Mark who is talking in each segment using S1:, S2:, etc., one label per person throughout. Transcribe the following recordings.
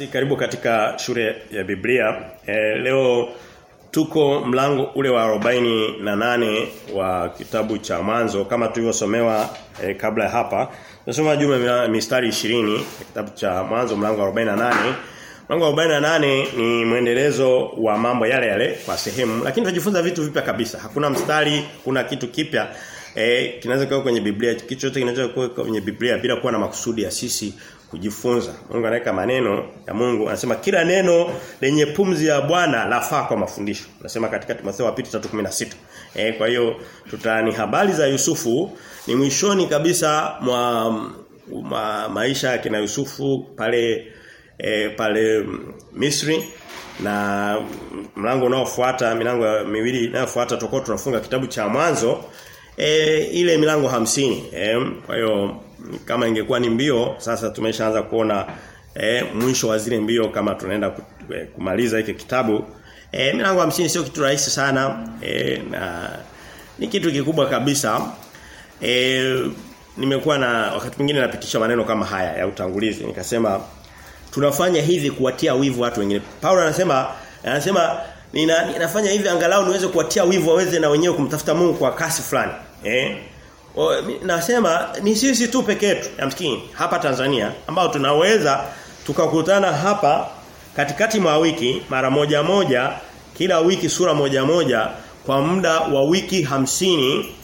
S1: Si karibu katika shule ya Biblia. E, leo tuko mlango ule wa 48 wa kitabu cha mwanzo kama tulivyosomewa e, kabla ya hapa. Tunasoma jumla mistari 20 ya kitabu cha mwanzo mlango wa 48. Mlango wa 48 ni mwendelezo wa mambo yale yale kwa sehemu lakini tunajifunza vitu vipya kabisa. Hakuna mstari, kuna kitu kipya eh kinaweza kuwa kwenye Biblia, kitu chote kinaweza kuwa kwenye Biblia bila kuwa na makusudi ya sisi kujifunza. Mungu anaweka maneno ya Mungu anasema kila neno lenye pumzi ya Bwana lafaa kwa mafundisho. Anasema katika Timotheo wa 3:16. Eh kwa hiyo tutani habari za Yusufu ni mwishoni kabisa mwa ma, maisha ya kina Yusufu pale e, pale Misri na mlango unaofuata milango miwili inayofuata tutakuwa tunafunga kitabu cha mwanzo e, ile milango hamsini e, kwa hiyo kama ingekuwa ni mbio sasa tumeshaanza kuona e, mwisho wa zile mbio kama tunaenda kumaliza hiki kitabu e, milango hamsini sio kitu rahisi sana e, na ni kitu kikubwa kabisa e, nimekuwa na wakati mwingine napitisha maneno kama haya ya utangulizi nikasema tunafanya hivi kuwatia wivu watu wengine. Paulo anasema anasema nina, ninafanya hivi angalau niweze kuwatia wivu waweze na wenyewe kumtafuta Mungu kwa kasi fulani. Eh? O, nasema ni sisi tu peke yetu yamkini hapa Tanzania ambao tunaweza tukakutana hapa katikati mwa wiki mara moja moja kila wiki sura moja moja kwa muda wa wiki hamsini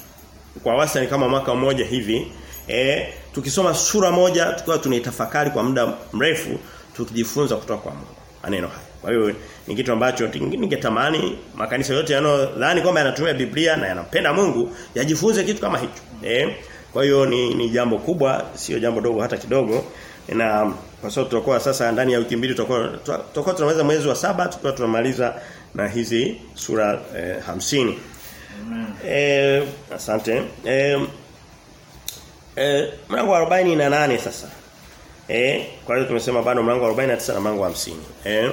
S1: kwa wastani kama mwaka mmoja hivi eh tukisoma sura moja tukiwa tunaitafakari kwa muda mrefu tukijifunza kutoka kwa Mungu maneno haya. Kwa hiyo ni kitu ambacho ningetamani makanisa yote yanayodhani kwamba yanatumia Biblia na yanapenda Mungu yajifunze kitu kama hicho. Eh? Kwa hiyo ni, ni jambo kubwa, sio jambo dogo hata kidogo. Na kwa sababu tutakuwa sasa ndani ya wiki mbili tutakuwa tunamaliza mwezi wa saba tukiwa tunamaliza na hizi sura eh, hamsini. Eh, asante. Eh, eh mlango wa 48 sasa. Eh, kwa hiyo tumesema bado mlango wa 49 na mlango wa 50. Eh,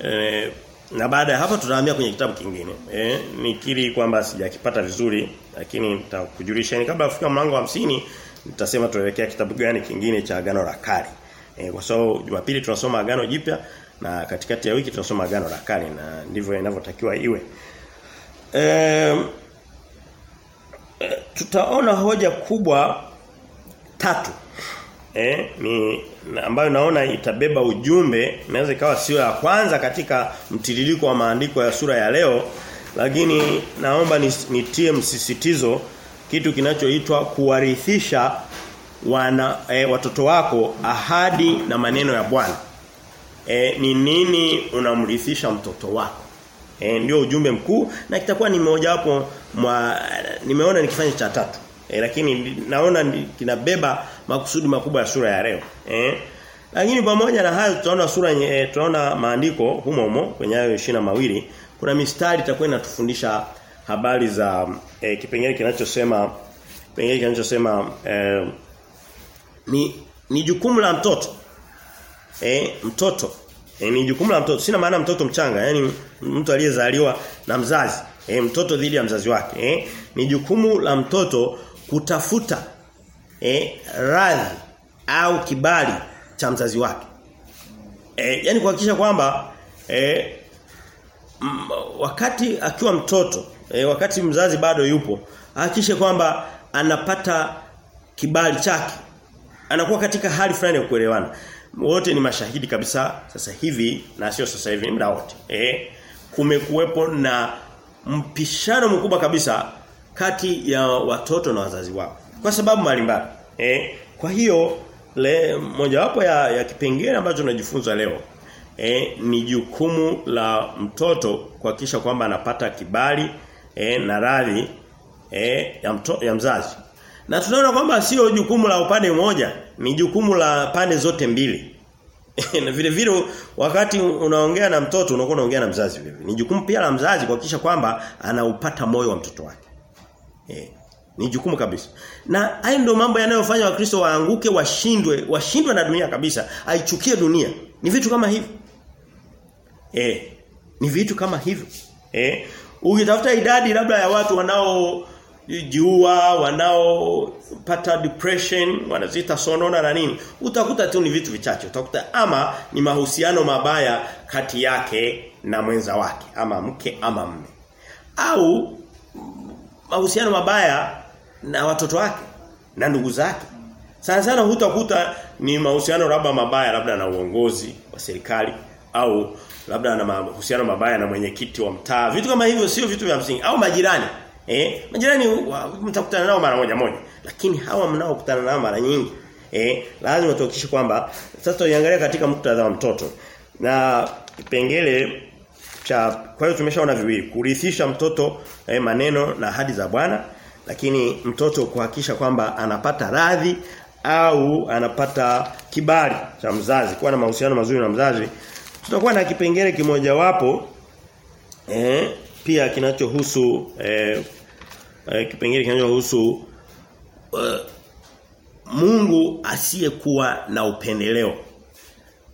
S1: eh na baada ya hapa tutahamia kwenye kitabu kingine. Eh, nikiri kwamba sijakipata vizuri lakini nitakujulisheni kabla kufika mlango wa 50 nitasema tuelekea kitabu gani kingine cha agano la kale. Eh, kwa sababu Jumapili tunasoma agano jipya na katikati ya wiki tunasoma agano la kale na ndivyo inavyotakiwa iwe. E, tutaona hoja kubwa tatu eh ni ambayo naona itabeba ujumbe naweza ikawa sio ya kwanza katika mtiririko wa maandiko ya sura ya leo lakini naomba nitie msisitizo kitu kinachoitwa kuwarithisha wana e, watoto wako ahadi na maneno ya Bwana. E, ni nini unamrithisha mtoto wako? E, ndio ujumbe mkuu na kitakuwa ni mmoja wapo nimeona nikifanya cha tatu E, lakini naona kinabeba makusudi makubwa ya sura ya leo. Eh? Lakini pamoja na hayo tunaona sura e, tunaona maandiko humo humo kwenye hayo ishina mawili kuna mistari itakuwa inatufundisha habari za e, kipengele kinachosema kipengele kinachosema e, ni ni jukumu la mtoto. E, mtoto. E, ni jukumu la mtoto. Sina maana mtoto mchanga, yani mtu aliyezaliwa na mzazi. E, mtoto dhidi ya mzazi wake. E, ni jukumu la mtoto kutafuta eh radhi au kibali cha mzazi wake. Eh yani kuhakikisha kwamba eh wakati akiwa mtoto eh, wakati mzazi bado yupo hakikishe kwamba anapata kibali chake. Anakuwa katika hali fulani ya kuelewana. Wote ni mashahidi kabisa sasa hivi na sio sasa hivi muda wote. Eh kumekuwepo na mpishano mkubwa kabisa kati ya watoto na wazazi wao. Kwa sababu mbalimbali eh kwa hiyo le mojawapo ya, ya kipengele ambacho tunajifunza leo eh ni jukumu la mtoto kuhakikisha kwamba anapata kibali eh na radhi eh ya, mto, ya mzazi. Na tunaona kwamba sio jukumu la upande mmoja ni jukumu la pande zote mbili. Na vile vile wakati unaongea na mtoto unakuwa unaongea na mzazi vile ni jukumu pia la mzazi kuhakikisha kwamba anaupata moyo wa mtoto wake Eh, ni jukumu kabisa. Na hayo ndio mambo yanayofanya wakristo waanguke, washindwe, washindwe na dunia kabisa, aichukie dunia. Ni vitu kama hivyo. Eh, ni vitu kama hivyo. Eh, ukitafuta idadi labda ya watu wanao jiua wanaopata depression wanazita sonona na nini utakuta tu ni vitu vichache utakuta ama ni mahusiano mabaya kati yake na mwenza wake ama mke ama mme au mahusiano mabaya na watoto wake na ndugu zake. Sana sana hutakuta ni mahusiano labda mabaya labda na uongozi wa serikali au labda na mahusiano mabaya na mwenyekiti wa mtaa. Vitu kama hivyo sio vitu vya msingi. Au majirani Eh, majirani mtakutana nao mara moja moja. Lakini hawa mnaokutana nao mara nyingi eh? Lazima tuhakikishe kwamba sasa tuangalia katika muktadha wa mtoto. Na kipengele cha kwa hiyo tumeshaona viwili, kurithisha mtoto eh, maneno na ahadi za Bwana, lakini mtoto kuhakikisha kwamba anapata radhi au anapata kibali cha mzazi, kuwa na mahusiano mazuri na mzazi. Tutakuwa na kipengele kimojawapo eh pia kinachohusu eh, eh, kipengele kinachohusu eh, Mungu asiyekuwa na upendeleo.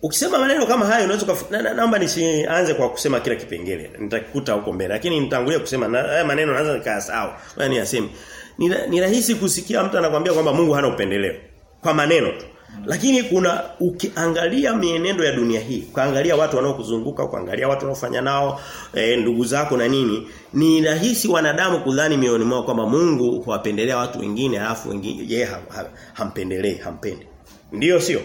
S1: Ukisema maneno kama hayo unaweza na, na, naomba nisianze kwa kusema kila kipengele. Nitakuta huko mbele. Lakini nitangulia kusema na, haya maneno naanza nikaa Yaani Wewe Ni, ni rahisi kusikia mtu anakuambia kwamba Mungu hana upendeleo kwa maneno tu. Lakini kuna ukiangalia mienendo ya dunia hii, ukaangalia watu wanaokuzunguka, ukaangalia watu wanaofanya nao e, ndugu zako na nini, ni rahisi wanadamu kudhani mioyoni mwao kwamba Mungu huwapendelea watu wengine alafu wengine yeye ha, ha, hampendelei, hampendi. Ndiyo sio?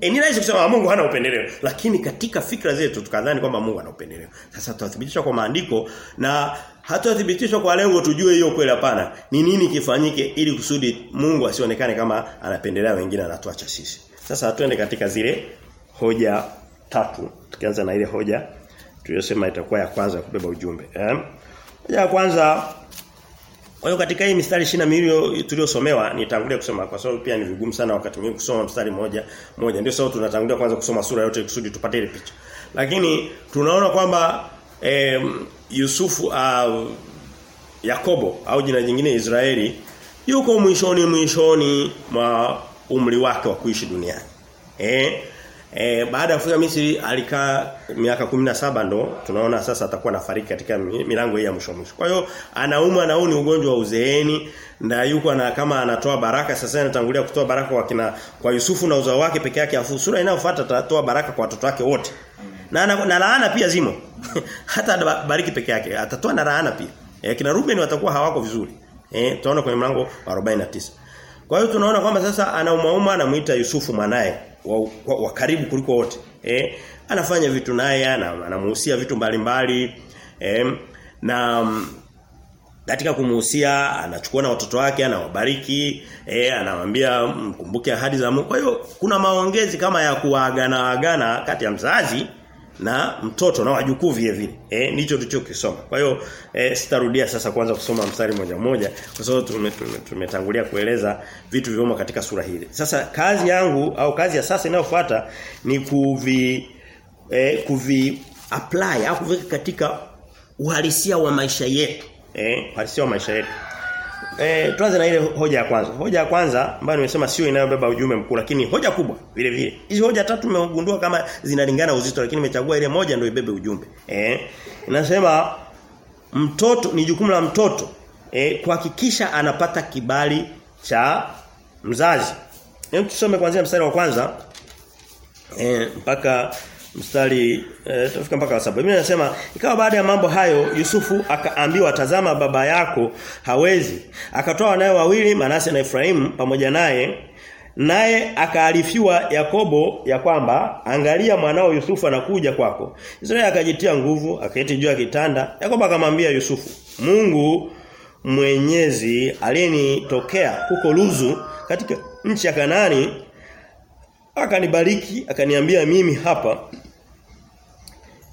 S1: E, ni rahisi kusema Mungu hana upendeleo, lakini katika fikra zetu tukadhani kwamba Mungu ana upendeleo. Sasa tutathibitisha kwa maandiko na hatuathibitishwa kwa lengo tujue hiyo kweli hapana. Ni nini kifanyike ili kusudi Mungu asionekane kama anapendelea wengine anatuacha sisi. Sasa tuende katika zile hoja tatu. Tukianza na ile hoja tuliyosema itakuwa ya kwanza kubeba ujumbe. Eh? Hoja ya kwanza kwa hiyo katika hii mistari 22 tuliyosomewa nitangulia kusoma kwa sababu pia ni vigumu sana wakati mwingine kusoma mstari moja moja. Ndio sababu tunatangulia kwanza kusoma sura yote kusudi tupate ile picha. Lakini tunaona kwamba eh, Yusufu uh, Yakobo au jina jingine Israeli yuko mwishoni mwishoni mwa umri wake wa kuishi duniani. Eh E, baada ya kufika Misri alikaa miaka 17 ndo tunaona sasa atakuwa nafariki katika milango hii ya mwisho mwisho. Kwa hiyo anaumwa na huu ni ugonjwa wa uzeeni na yuko na kama anatoa baraka sasa anatangulia kutoa baraka kwa kina kwa Yusufu na uzao wake peke yake afu sura inayofuata atatoa baraka kwa watoto wake wote. Na, na, na laana pia zimo. Hata bariki peke yake atatoa na laana pia. E, kina Ruben watakuwa hawako vizuri. Eh tunaona kwenye mlango wa 49. Kwa hiyo tunaona kwamba sasa anaumauma anamuita Yusufu mwanae wa, wa, wa karibu kuliko wote. Eh, anafanya vitu naye anamuhusia vitu mbalimbali eh, na katika kumuhusia anachukua na watoto wake anawabariki eh anamwambia mkumbuke ahadi za Mungu. Kwa hiyo kuna maongezi kama ya kuagana agana kati ya mzazi na mtoto na wajukuu vile vile. Eh ndicho tulichokisoma. Kwa hiyo eh, sitarudia sasa kwanza kusoma mstari moja moja kwa sababu tumetangulia tume, tume kueleza vitu vilivyomo katika sura hili. Sasa kazi yangu au kazi ya sasa inayofuata ni kuvi eh, kuvi apply au kuweka katika uhalisia wa maisha yetu. Eh uhalisia wa maisha yetu. Eh tuanze na ile hoja ya kwanza. Hoja ya kwanza ambayo nimesema sio inayobeba ujumbe mkuu lakini hoja kubwa vile vile. Hizi hoja tatu nimegundua kama zinalingana uzito lakini nimechagua ile moja ndio ibebe ujumbe. Eh inasema mtoto ni jukumu la mtoto eh kuhakikisha anapata kibali cha mzazi. Hebu tusome kuanzia mstari wa kwanza eh mpaka mstari eh, tafika mpaka wa saba. Biblia inasema ikawa baada ya mambo hayo Yusufu akaambiwa tazama baba yako hawezi. Akatoa wanae wawili Manase na Efraimu pamoja naye naye akaarifiwa Yakobo ya kwamba angalia mwanao Yusufu anakuja kwako. Israeli akajitia nguvu akaeti juu ya kitanda. Yakobo akamwambia Yusufu, Mungu Mwenyezi aliyenitokea huko Luzu katika nchi ya Kanaani akanibariki akaniambia mimi hapa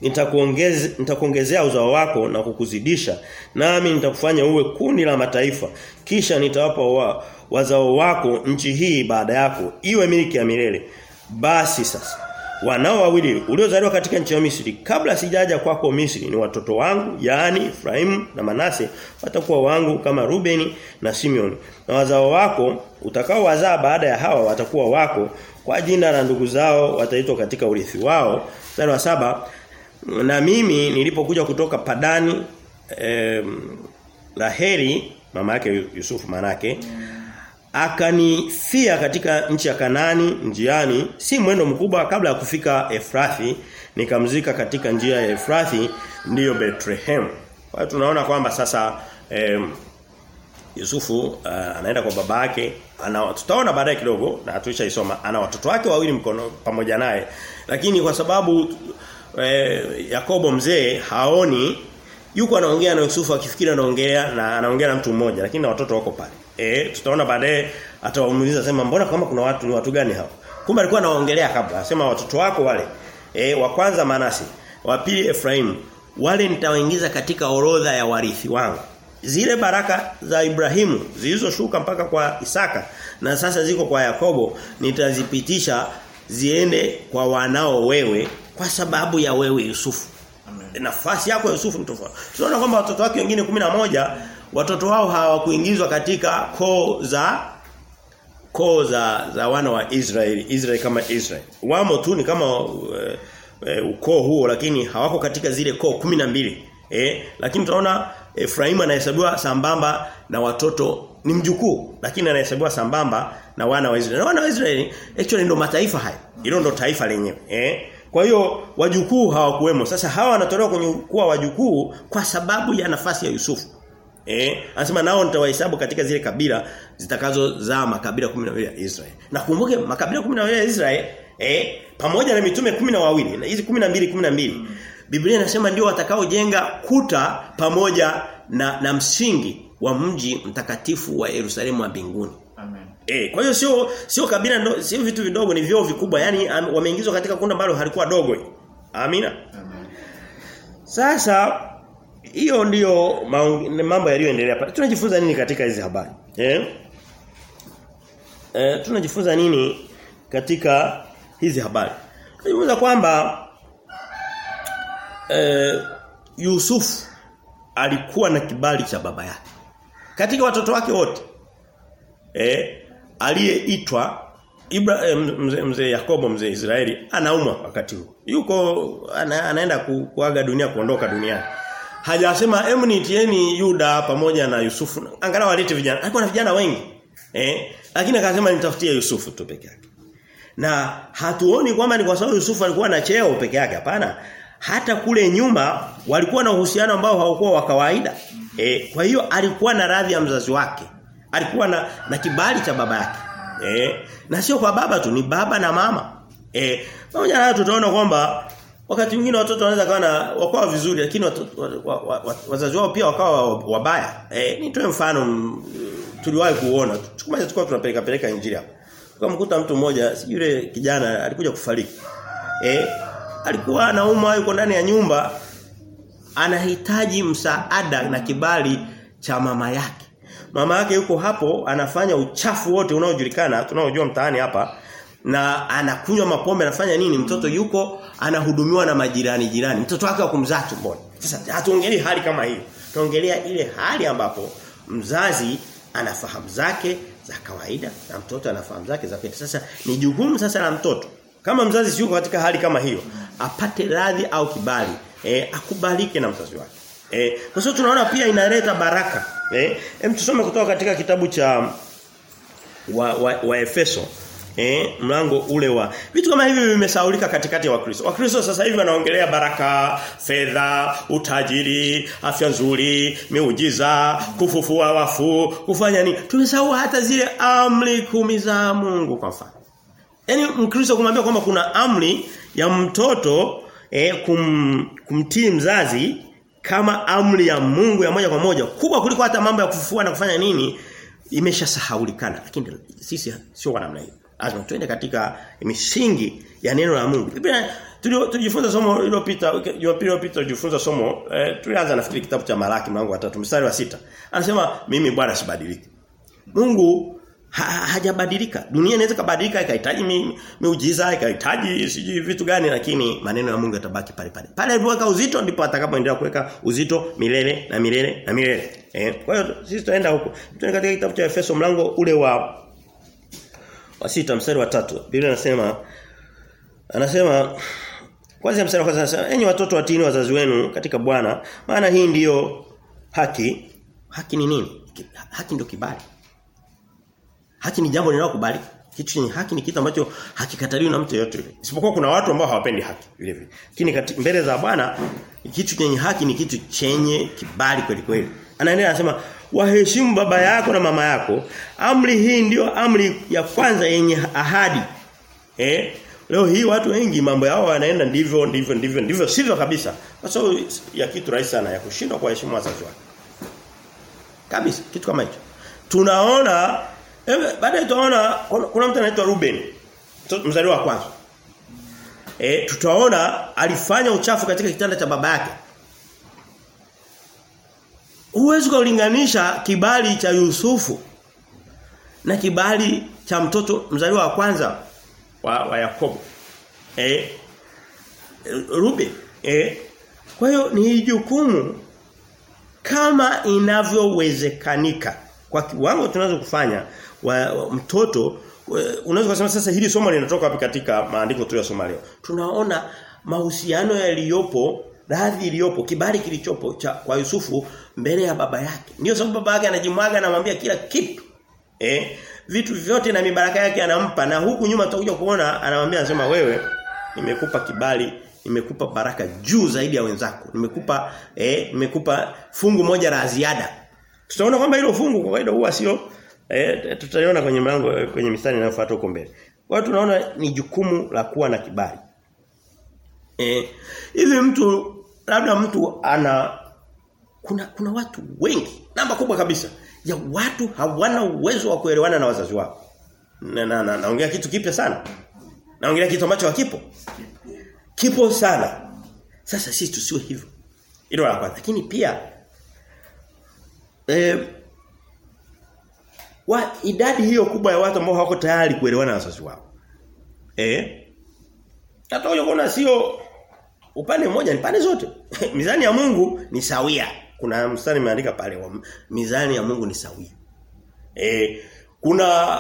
S1: nitakuongeze nitakuongezea uzao wako na kukuzidisha nami nitakufanya uwe kundi la mataifa. Kisha nitawapa wa, wazao wako nchi hii baada yako iwe miliki ya milele. Basi sasa wanao wawili uliozaliwa katika nchi ya Misri kabla sijaja kwako Misri ni watoto wangu yaani Efraim na Manase watakuwa wangu kama Rubeni na Simeon na wazao wako utakao wazaa baada ya hawa watakuwa wako kwa jina la ndugu zao wataitwa katika urithi wao. Mstari wa saba na mimi nilipokuja kutoka Padani eh, Raheli mama yake Yusufu manake akanifia katika nchi ya Kanani njiani si mwendo mkubwa kabla ya kufika Efrathi nikamzika katika njia ya Efrathi ndiyo Bethlehem kwa tunaona kwamba sasa eh, Yusufu uh, anaenda kwa baba yake ana tutaona baadaye kidogo na tulishaisoma ana watoto wake wawili mkono pamoja naye. Lakini kwa sababu eh, Yakobo mzee haoni yuko anaongea na Yusufu akifikiri anaongea na anaongea na mtu mmoja lakini na watoto wako pale. Eh tutaona baadaye atawauliza sema mbona kama kuna watu ni watu gani hao? Kumbe alikuwa anaongelea kabla asema watoto wako wale. Eh wa kwanza Manase wa pili Efraim wale nitawaingiza katika orodha ya warithi wangu zile baraka za Ibrahimu zilizoshuka mpaka kwa Isaka na sasa ziko kwa Yakobo nitazipitisha ziende kwa wanao wewe kwa sababu ya wewe Yusufu. Amen. Nafasi yako Yusufu ni tofauti. Tunaona kwamba watoto wake wengine moja watoto wao hawakuingizwa katika koo za koo za za wana wa Israeli, Israeli kama Israeli. Wamo tu ni kama uh, uh, ukoo huo lakini hawako katika zile koo mbili Eh, lakini tunaona Efraimu anahesabiwa sambamba na watoto ni mjukuu lakini anahesabiwa sambamba na wana wa Israeli. Na wana wa Israeli actually ndio mataifa haya. Hilo ndio taifa lenyewe. Eh? Kwa hiyo wajukuu hawakuwemo. Sasa hawa wanatolewa kwenye kuwa wajukuu kwa sababu ya nafasi ya Yusufu. Eh, anasema nao nitawahesabu katika zile kabila zitakazozaa makabila 12 ya Israeli. Na kumbuke makabila 12 ya Israeli eh pamoja na mitume 12 na hizi 12 12 Biblia inasema ndio watakaojenga kuta pamoja na na msingi wa mji mtakatifu wa Yerusalemu wa mbinguni.
S2: Amen.
S1: Eh, kwa hiyo sio sio kabila ndo, sio vitu vidogo ni vyoo vikubwa. Yaani wameingizwa katika kundi ambalo halikuwa dogo. Amina.
S2: Amen.
S1: Sasa hiyo ndiyo mambo yaliyoendelea pale. Tunajifunza nini katika hizi habari? Eh? Eh, tunajifunza nini katika hizi habari? Tunajifunza kwamba eh, Yusuf alikuwa na kibali cha baba yake. Katika watoto wake wote eh aliyeitwa Ibrahim mzee mze Yakobo mzee Israeli anaumwa wakati huu. Yuko ana, anaenda ku, kuaga dunia kuondoka duniani. Hajasema emu nitieni Yuda pamoja na Yusufu. Angalau alete vijana. Alikuwa na vijana wengi. Eh? Lakini akasema nitafutie Yusufu tu peke yake. Na hatuoni kwamba ni kwa sababu Yusufu alikuwa na cheo peke yake hapana. Hata kule nyuma walikuwa na uhusiano ambao haukuwa wa kawaida. E, kwa hiyo alikuwa na radhi ya mzazi wake. Alikuwa na, na kibali cha baba yake. E, na sio kwa baba tu ni baba na mama. Eh pamoja na tutaona kwamba wakati mwingine watoto wanaweza kawa na wakawa vizuri lakini wazazi wao pia wakawa wabaya. Eh nitoe mfano tuliwahi kuona. Tukumaje tulikuwa tunapeleka peleka injili hapo. Tukamkuta mtu mmoja yule kijana alikuja kufariki. Eh alikuwa anaumwa yuko ndani ya nyumba anahitaji msaada na kibali cha mama yake. Mama yake yuko hapo anafanya uchafu wote unaojulikana tunaojua mtaani hapa na anakunywa mapombe anafanya nini mtoto yuko anahudumiwa na majirani jirani mtoto wake wa kumzaa tumboni sasa hatuongelei hali kama hiyo tuongelea ile hali ambapo mzazi anafahamu zake za kawaida na mtoto anafahamu zake za pete. sasa ni jukumu sasa la mtoto kama mzazi yuko katika hali kama hiyo apate radhi au kibali eh akubalike na mzazi wake eh kwa sababu tunaona pia inaleta baraka eh hem tusome kutoka katika kitabu cha wa, wa, wa Efeso eh mlango ule wa vitu kama hivi vimesaulika katikati ya wa Wakristo. Wakristo sasa hivi wanaongelea baraka, fedha, utajiri, afya nzuri, miujiza, kufufua wafu, kufanya nini? Tumesahau hata zile amri kumi za Mungu kwa mfano. Yaani Mkristo kumwambia kwamba kuna amri ya mtoto eh, kum, kumtii mzazi kama amri ya Mungu ya moja kwa moja. Kubwa kuliko hata mambo ya kufufua na kufanya nini imeshasahaulikana lakini sisi sio kwa namna hiyo. Lazima tuende katika misingi ya neno la Mungu. Biblia tulijifunza somo lililopita Jumapili iliyopita tulijifunza somo eh, tulianza nafikiri kitabu cha Malaki mlango wa 3 mstari wa sita. Anasema mimi Bwana sibadiliki. Mungu ha, hajabadilika. Dunia inaweza kubadilika ikahitaji miujiza ikahitaji sijui vitu gani lakini maneno ya Mungu yatabaki pale pale. Pale alipoweka uzito ndipo atakapoendelea kuweka uzito milele na milele na milele. Eh kwa hiyo sisi tutaenda huko. Tuende katika kitabu cha Efeso mlango ule wa wa sita mstari wa tatu. Biblia inasema anasema kwanza mstari wa kwanza anasema enyi watoto watini wazazi wenu katika Bwana maana hii ndiyo haki. Haki ni nini? Haki ndio kibali. Haki ni jambo linalokubalika. Kitu chenye haki ni kitu ambacho hakikataliwi na mtu yule. Isipokuwa kuna watu ambao hawapendi haki vile vile. Lakini mbele za Bwana kitu chenye haki ni kitu chenye kibali kweli kweli. Anaendelea anasema waheshimu baba yako na mama yako. Amri hii ndio amri ya kwanza yenye ahadi. Eh? Leo hii watu wengi mambo yao yanaenda ndivyo ndivyo ndivyo ndivyo sivyo kabisa. Kwa sababu ya kitu rahisi sana ya kushindwa kuheshimu wazazi wako. Kabisa kitu kama hicho. Tunaona baadaye tutaona kuna mtu anaitwa Ruben. Mzaliwa wa kwanza. E, tutaona alifanya uchafu katika kitanda cha baba yake. Huwezi kulinganisha kibali cha Yusufu na kibali cha mtoto mzaliwa wa kwanza wa, wa Yakobo. Eh Ruben eh kwa hiyo ni jukumu kama inavyowezekanika kwa kiwango tunazo kufanya wa, mtoto unaweza kusema sasa hili somo linatoka wapi katika maandiko tuliyosoma leo. Tunaona mahusiano yaliyopo radhi iliyopo kibali kilichopo cha kwa Yusufu mbele ya baba yake. Ndio sababu baba yake anajimwaga anamwambia kila kitu. Eh vitu vyote na mibaraka yake anampa na huku nyuma tutakuja kuona anamwambia anasema wewe nimekupa kibali nimekupa baraka juu zaidi ya wenzako nimekupa eh nimekupa fungu moja la ziada tutaona kwamba hilo fungu kwa kawaida huwa sio eh tutaiona kwenye mlango kwenye mistari inayofuata huko mbele kwa hiyo tunaona ni jukumu la kuwa na kibali eh hivi mtu labda mtu ana kuna kuna watu wengi namba kubwa kabisa ya watu hawana uwezo wa kuelewana na wazazi wao. Na na, na naongea kitu kipya sana. naongea kitu ambacho hakipo. Kipo sana. Sasa sisi tusiwe hivyo. Hilo la kwanza. Lakini pia eh wa idadi hiyo kubwa ya watu ambao hawako tayari kuelewana na wazazi wao. Eh? Hata kuna sio upande mmoja ni pande zote. Mizani ya Mungu ni sawia. Kuna mstari imeandika pale wa mizani ya Mungu ni sawia. Eh kuna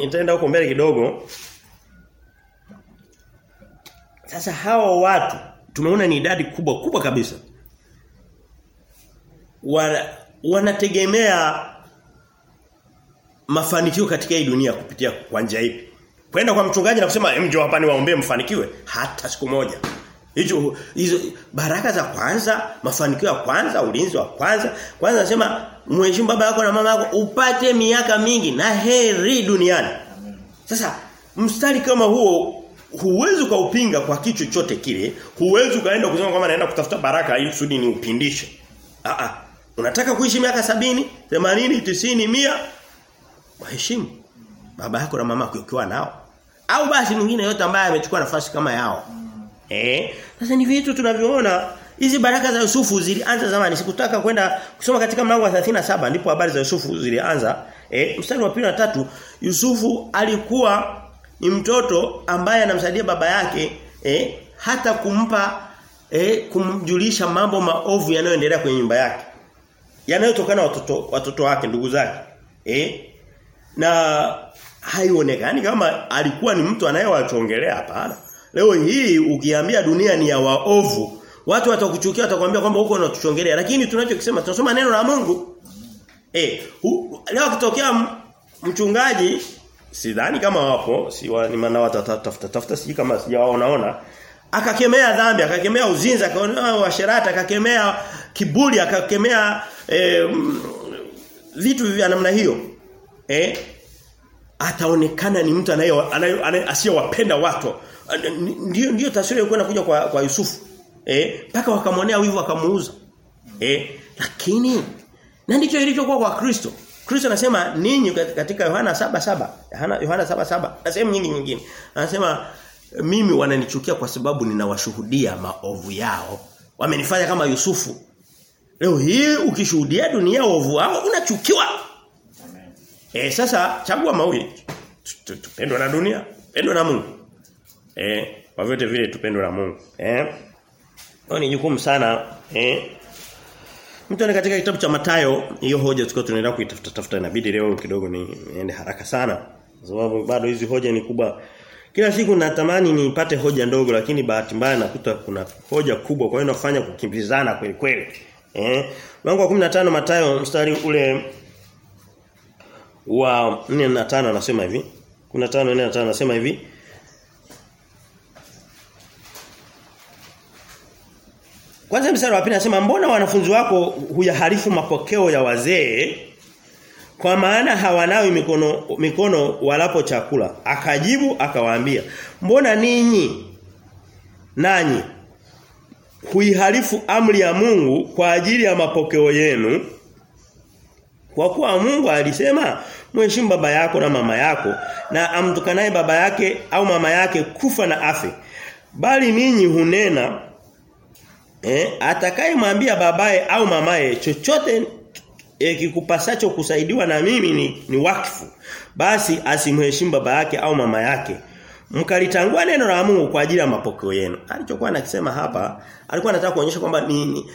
S1: nitaenda huko mbele kidogo. Sasa hawa watu tumeona ni idadi kubwa kubwa kabisa. Wana, wanategemea mafanikio katika hii dunia kupitia kwa njia ipi? Kwenda kwa mchungaji na kusema mjo hapa ni waombe mfanikiwe hata siku moja. Hicho hizo baraka za kwanza, mafanikio ya kwanza, ulinzi wa kwanza. Kwanza nasema mheshimu baba yako na mama yako upate miaka mingi na heri duniani. Sasa mstari kama huo huwezi ukaupinga kwa kitu chochote kile. Huwezi ukaenda kusema kwamba naenda kutafuta baraka ili kusudi ni upindishe. Ah ah. Unataka kuishi miaka sabini, 80, 90, 100 waheshimu baba yako na mama yako ukiwa nao. Au basi mwingine yote ambaye amechukua nafasi kama yao. Eh? Sasa ni vitu tunavyoona hizi baraka za Yusufu zilianza zamani. Sikutaka kwenda kusoma katika mlango wa 37 ndipo habari za Yusufu zilianza. Eh, mstari wa pili na tatu Yusufu alikuwa ni mtoto ambaye anamsaidia baba yake eh, hata kumpa eh, kumjulisha mambo maovu yanayoendelea kwenye nyumba yake. Yanayotokana watoto watoto wake ndugu zake. Eh? Na haionekani kama alikuwa ni mtu anayewachongelea hapana. Leo hii ukiambia dunia ni ya waovu, watu watakuchukia watakwambia kwamba huko unatuchongelea. Lakini tunachokisema tunasoma neno la Mungu. Eh, hu, leo kitokea mchungaji sidhani kama wapo, si ni maana watatafuta tafuta siji kama sijawaonaona. Akakemea dhambi, akakemea uzinzi, akakemea washerati, akakemea kiburi, akakemea eh, vitu vya namna hiyo. Eh? Ataonekana ni mtu anaye asiyewapenda watu. Ndio ndio taswira ilikuwa inakuja kwa kwa Yusufu. Eh? Mpaka wakamwonea wivu wakamuuza. Eh? Lakini na ndicho ilichokuwa kwa Kristo. Kristo anasema ninyi katika Yohana 7:7 Yohana Yohana 7:7 na sehemu nyingi nyingine. Anasema mimi wananichukia kwa sababu ninawashuhudia maovu yao. Wamenifanya kama Yusufu. Leo hii ukishuhudia dunia uovu wao unachukiwa eh sasa chagua mawili tupendwe na dunia pendwa na Mungu Eh, kwa vyote vile tupendwe na Mungu. Eh? Kwa ni jukumu sana eh Mtu katika kitabu cha Matayo hiyo hoja tuko tunaenda kuitafuta tafuta inabidi leo kidogo ni niende haraka sana sababu bado hizi hoja ni kubwa. Kila siku natamani nipate hoja ndogo lakini bahati mbaya nakuta kuna hoja kubwa kwa hiyo nafanya kukimbizana kweli kweli. Eh, mlango wa 15 Mathayo mstari ule wa 4 na 5 anasema hivi. 15 4 na 5 anasema hivi. Kwanza mstari wa pili anasema mbona wanafunzi wako huyaharifu mapokeo ya wazee kwa maana hawanawi mikono mikono walapo chakula. Akajibu akawaambia, "Mbona ninyi nanyi huiharifu amri ya Mungu kwa ajili ya mapokeo yenu?" Kwa kuwa Mungu alisema, "Mheshimu baba yako na mama yako," na amtukanaye baba yake au mama yake kufa na afe. Bali ninyi hunena eh atakayemwambia babaye au mamaye chochote e, kikupasacho kusaidiwa na mimi ni, ni wakfu. Basi asimheshimu baba yake au mama yake. Mkalitangua neno la Mungu kwa ajili ya mapokeo yenu. Alichokuwa anakisema hapa alikuwa anataka kuonyesha kwamba ni, ni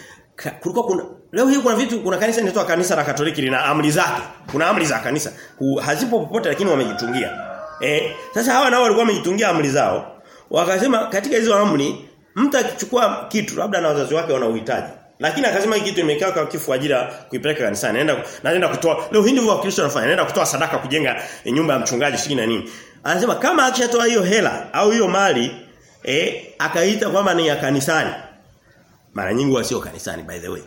S1: kulikuwa kuna leo hii kuna vitu kuna kanisa linatoa kanisa la Katoliki lina amri zake kuna amri za kanisa hazipo popote lakini wamejitungia eh sasa hawa nao walikuwa wamejitungia amri zao wakasema katika hizo amri mtu akichukua kitu labda na wazazi wake wana uhitaji lakini akasema hiki kitu imekaa kwa kifu ajira kuipeleka kanisani. Naenda naenda kutoa leo hii ndivyo Wakristo wanafanya. Naenda kutoa sadaka kujenga nyumba ya mchungaji shilingi na nini. Anasema kama akishatoa hiyo hela au hiyo mali eh akaita kwamba ni ya kanisani. Mara nyingi wasio kanisani by the way.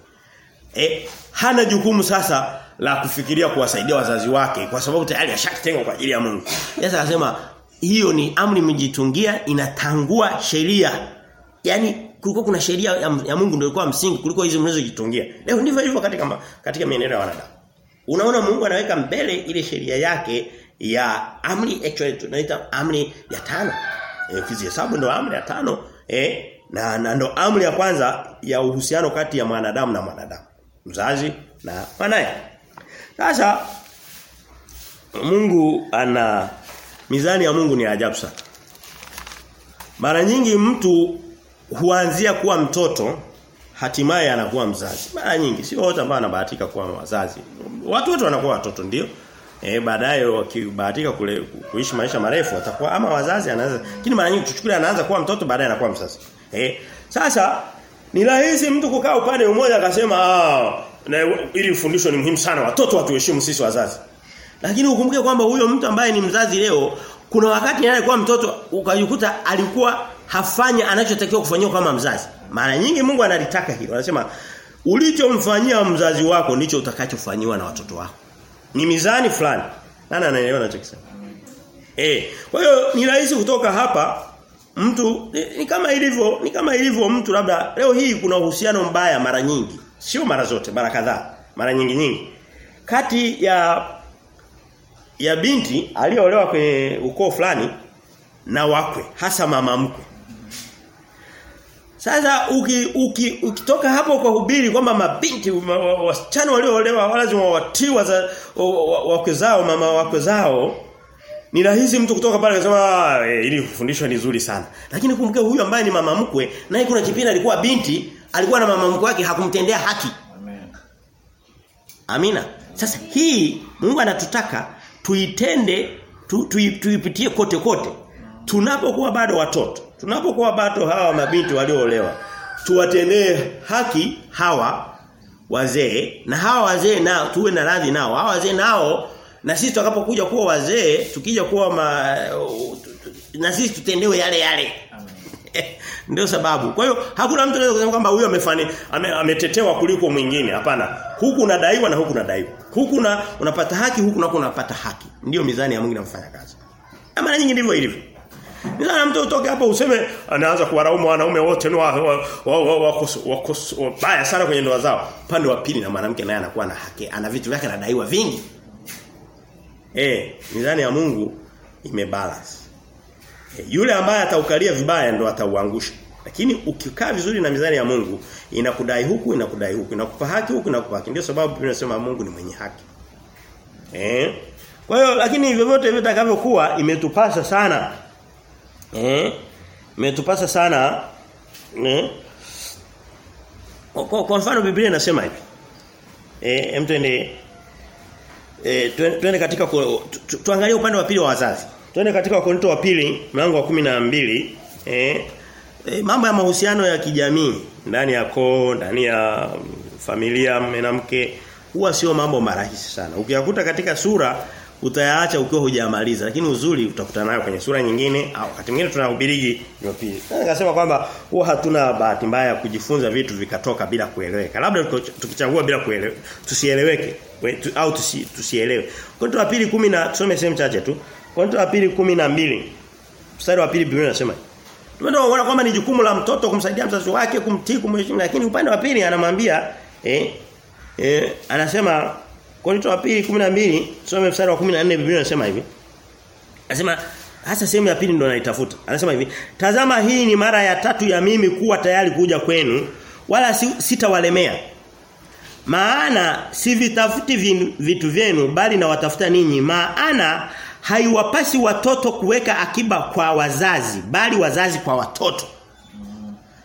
S1: Eh hana jukumu sasa la kufikiria kuwasaidia wazazi wake kwa sababu tayari ashakitenga kwa ajili ya Mungu. Yesu akasema hiyo ni amri mjitungia inatangua sheria. Yaani kulikuwa kuna sheria ya, ya Mungu ndio ilikuwa msingi kuliko hizo mnazojitungia. Leo ndivyo hivyo katika katika mienendo ya wanadamu. Unaona Mungu anaweka mbele ile sheria yake ya amri actually tunaita amri ya tano. Eh ukizihesabu ndio amri ya tano eh na, na ndo amri ya kwanza ya uhusiano kati ya mwanadamu na mwanadamu. Mzazi na mwanae. Sasa Mungu ana mizani ya Mungu ni ajabu sana. Mara nyingi mtu huanzia kuwa mtoto hatimaye anakuwa mzazi. Mara nyingi sio wote ambao wanabahatika kuwa wazazi. Watu wote wanakuwa watoto ndio. Eh baadaye wakibahatika kule kuishi maisha marefu watakuwa ama wazazi anaanza. Lakini mara nyingi tuchukulie anaanza kuwa mtoto baadaye anakuwa mzazi. Eh sasa ni rahisi mtu kukaa upande mmoja akasema ah na ili fundisho ni muhimu sana watoto watuheshimu sisi wazazi. Lakini ukumbuke kwamba huyo mtu ambaye ni mzazi leo kuna wakati alikuwa mtoto ukajikuta alikuwa hafanya anachotakiwa kufanyiwa kama mzazi. Mara nyingi Mungu analitaka hilo. Anasema ulichomfanyia mzazi wako ndicho utakachofanyiwa na watoto wako. Ni mizani fulani. Nani anaelewa anachokisema? Eh, kwa hiyo ni rahisi kutoka hapa mtu ni, ni kama ilivyo ni kama ilivyo mtu labda leo hii kuna uhusiano mbaya mara nyingi. Sio mara zote, mara kadhaa, mara nyingi nyingi. Kati ya ya binti aliyeolewa kwenye ukoo fulani na wakwe hasa mama mkwe. Sasa uki, uki, ukitoka hapo kwa hubiri kwamba mabinti wasichana walioolewa lazima watiwa za wakwe zao mama wakwe zao ni rahisi mtu kutoka pale akasema e, ili kufundishwa ni nzuri sana. Lakini kumbuka huyu ambaye ni mama mkwe naye kuna kipindi alikuwa binti, alikuwa na mama mkwe wake hakumtendea haki. Amen. Amina. Sasa hii Mungu anatutaka tuitende tu, tu, tuipitie kote kote. Tunapokuwa bado watoto, tunapokuwa bado hawa mabinti walioolewa, tuwatendee haki hawa wazee na hawa wazee nao tuwe na radhi nao. Hawa wazee nao na sisi tutakapokuja kuwa wazee, tukija kuwa ma, na sisi tutendewe yale yale. Ndio sababu. Kwa hiyo hakuna mtu anaweza kusema kwamba huyu amefani ame, ametetewa kuliko mwingine. Hapana. Huku unadaiwa na huku unadaiwa. Huku na unapata haki, huku nako unapata haki. Ndiyo mizani ya Mungu inamfanya kazi. Na mara nyingi ndivyo ilivyo. Ndio mtu utoke hapo useme anaanza kuwaraumu wanaume wote ni wabaya sana kwenye ndoa zao. Pande wa pili na mwanamke naye anakuwa na haki, ana vitu vyake anadaiwa vingi. Eh, mizani ya Mungu imebalance. E, yule ambaye ataukalia vibaya ndo atauangusha. Lakini ukikaa vizuri na mizani ya Mungu inakudai huku inakudai huku inakupa haki huku inakupa haki. Ndio sababu tunasema Mungu ni mwenye haki. Eh? Kwa hiyo lakini vyovyote vitakavyokuwa imetupasa sana eh imetupasa sana eh kwa, kwa mfano Biblia inasema hivi. Eh hem eh twende katika tu, tu, tuangalie upande wa pili wa wazazi. Twende katika Wakorintho wa pili mlango wa 12 eh e, mambo ya mahusiano ya kijamii ndani ya koo, ndani ya familia mume na mke huwa sio mambo marahisi sana. Ukiyakuta katika sura utayaacha ukiwa hujamaliza lakini uzuri utakutana nayo kwenye sura nyingine au wakati mwingine tunahubiriji Jumapili. Nikasema kwamba huwa hatuna bahati mbaya ya kujifunza vitu vikatoka bila kueleweka. Labda tukichagua bila kueleweka tusieleweke tu, au tusi, tusielewe. Korinto wa pili 10 na tusome sehemu chache tu. Korinto wa pili 12 mstari wa pili Biblia inasema Tumeona kwamba ni jukumu la mtoto kumsaidia mzazi wake kumtii kumheshimu lakini upande wa pili anamwambia eh, eh anasema Korinto wa pili 12 tusome mstari wa 14 Biblia inasema hivi. Anasema hasa sehemu ya pili ndo naitafuta. Anasema hivi, tazama hii ni mara ya tatu ya mimi kuwa tayari kuja kwenu wala si, sitawalemea. Maana si vitafuti vitu vyenu bali na watafuta ninyi. Maana haiwapasi watoto kuweka akiba kwa wazazi bali wazazi kwa watoto.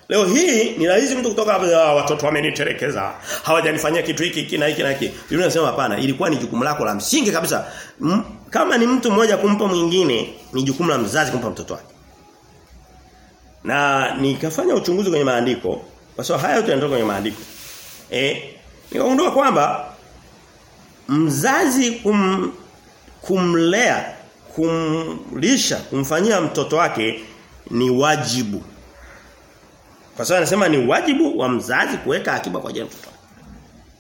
S1: Leo hii ni rahisi mtu kutoka hapa watoto wamenitelekeza. Hawajanifanyia kitu hiki hiki na hiki na hiki. Biblia inasema hapana, ilikuwa ni jukumu lako la msingi kabisa. M kama ni mtu mmoja kumpa mwingine, ni jukumu la mzazi kumpa mtoto wake. Na nikafanya uchunguzi kwenye maandiko, kwa sababu haya yote yanatoka kwenye maandiko. Eh, nikagundua kwamba mzazi kum, kumlea, kumlisha, kumfanyia mtoto wake ni wajibu. Kwa sababu anasema ni wajibu wa mzazi kuweka akiba kwa ajili ya mtoto.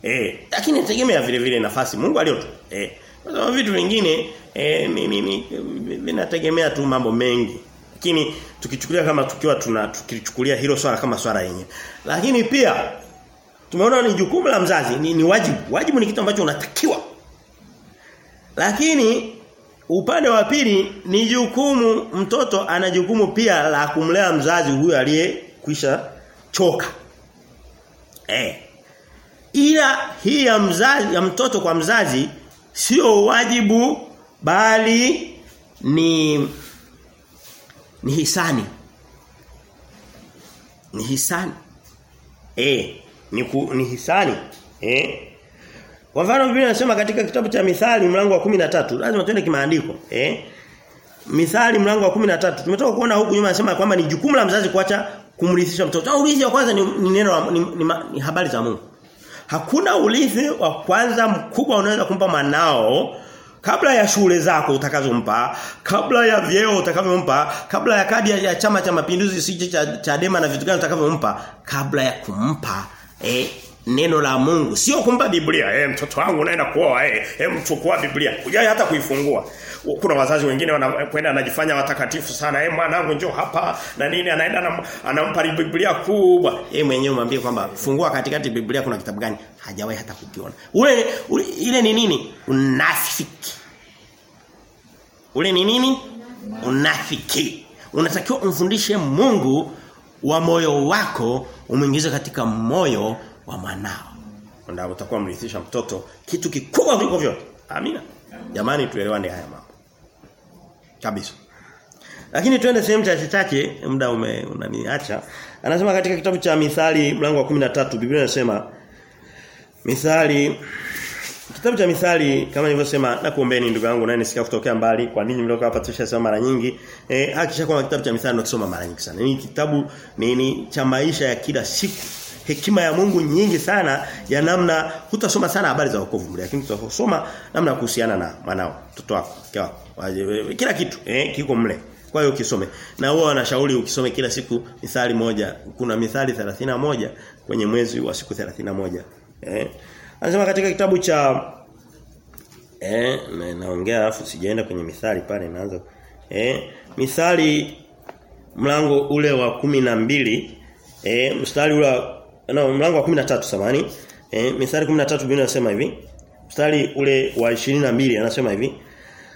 S1: Eh, lakini inategemea vile vile nafasi Mungu aliyotoa. Eh. Kwa sababu vitu vingine eh mimi vinategemea tu mambo mengi. Lakini tukichukulia kama tukiwa tuna tukichukulia hilo swala kama swala yenyewe. Lakini pia tumeona ni jukumu la mzazi, ni, ni wajibu. Wajibu ni kitu ambacho unatakiwa. Lakini upande wa pili ni jukumu mtoto ana jukumu pia la kumlea mzazi huyu aliye kwisha choka. Eh. Ila hii ya mzazi ya mtoto kwa mzazi sio wajibu bali ni ni hisani. Ni hisani. Eh, ni ku, ni hisani. Eh. Kwa mfano Biblia inasema katika kitabu cha Mithali mlango wa 13, lazima tuende kimaandiko, eh? Mithali mlango wa 13. Tumetoka kuona huku nyuma anasema kwamba ni jukumu la mzazi kuacha kumrithisha mtoto. Au urithi wa kwanza ni, ni neno ni, ni, ni habari za Mungu. Hakuna urithi wa kwanza mkubwa unaweza kumpa manao kabla ya shule zako utakazompa, kabla ya vyeo utakavyompa, kabla ya kadi ya chama cha mapinduzi sije cha Chadema na vitu gani utakavyompa, kabla ya kumpa eh, neno la Mungu. Sio kumpa Biblia. Eh mtoto wangu unaenda kuoa eh eh mchukua Biblia. Hujai hata kuifungua. Kuna wazazi wengine wanakwenda anajifanya watakatifu sana. Eh mwanangu njoo hapa na nini anaenda anampa Biblia kubwa. Eh mwenyewe mwambie kwamba fungua katikati Biblia kuna kitabu gani? Hajawahi hata kukiona. Ule, ule ile ni nini? Unafiki. Ule ni nini? Unafiki. Unatakiwa umfundishe Mungu wa moyo wako umwingize katika moyo wa mwanao. Ndio utakuwa mrithisha mtoto kitu kikubwa kuliko vyote. Amina. Jamani tuelewane haya mambo. Kabisa. Lakini twende sehemu chache chache muda ume unaniacha. Anasema katika kitabu cha Mithali mlango wa 13 Biblia inasema Mithali Kitabu cha Mithali kama nilivyosema na kuombeni ndugu yangu nani sikia kutokea mbali kwa nini mlioka hapa tushasema mara nyingi eh hakisha kwa kitabu cha Mithali tunasoma mara nyingi sana. Ni kitabu ni, ni cha maisha ya kila siku hekima ya Mungu nyingi sana ya namna hutasoma sana habari za wokovu lakini tutasoma namna kuhusiana na mwanao mtoto wako kila kitu eh kiko mle. Kwa hiyo ukisome na huwa wanashauri ukisome kila siku mithali moja kuna mithali 31 kwenye mwezi wa siku 31 eh. Anasema katika kitabu cha eh na, naongea alafu sijaenda kwenye mithali pale naanza eh mithali mlango ule wa kumi na mbili eh mstari ule no, mlango wa 13 samani. Eh mstari 13 Biblia inasema hivi. Mstari ule wa 22 anasema hivi.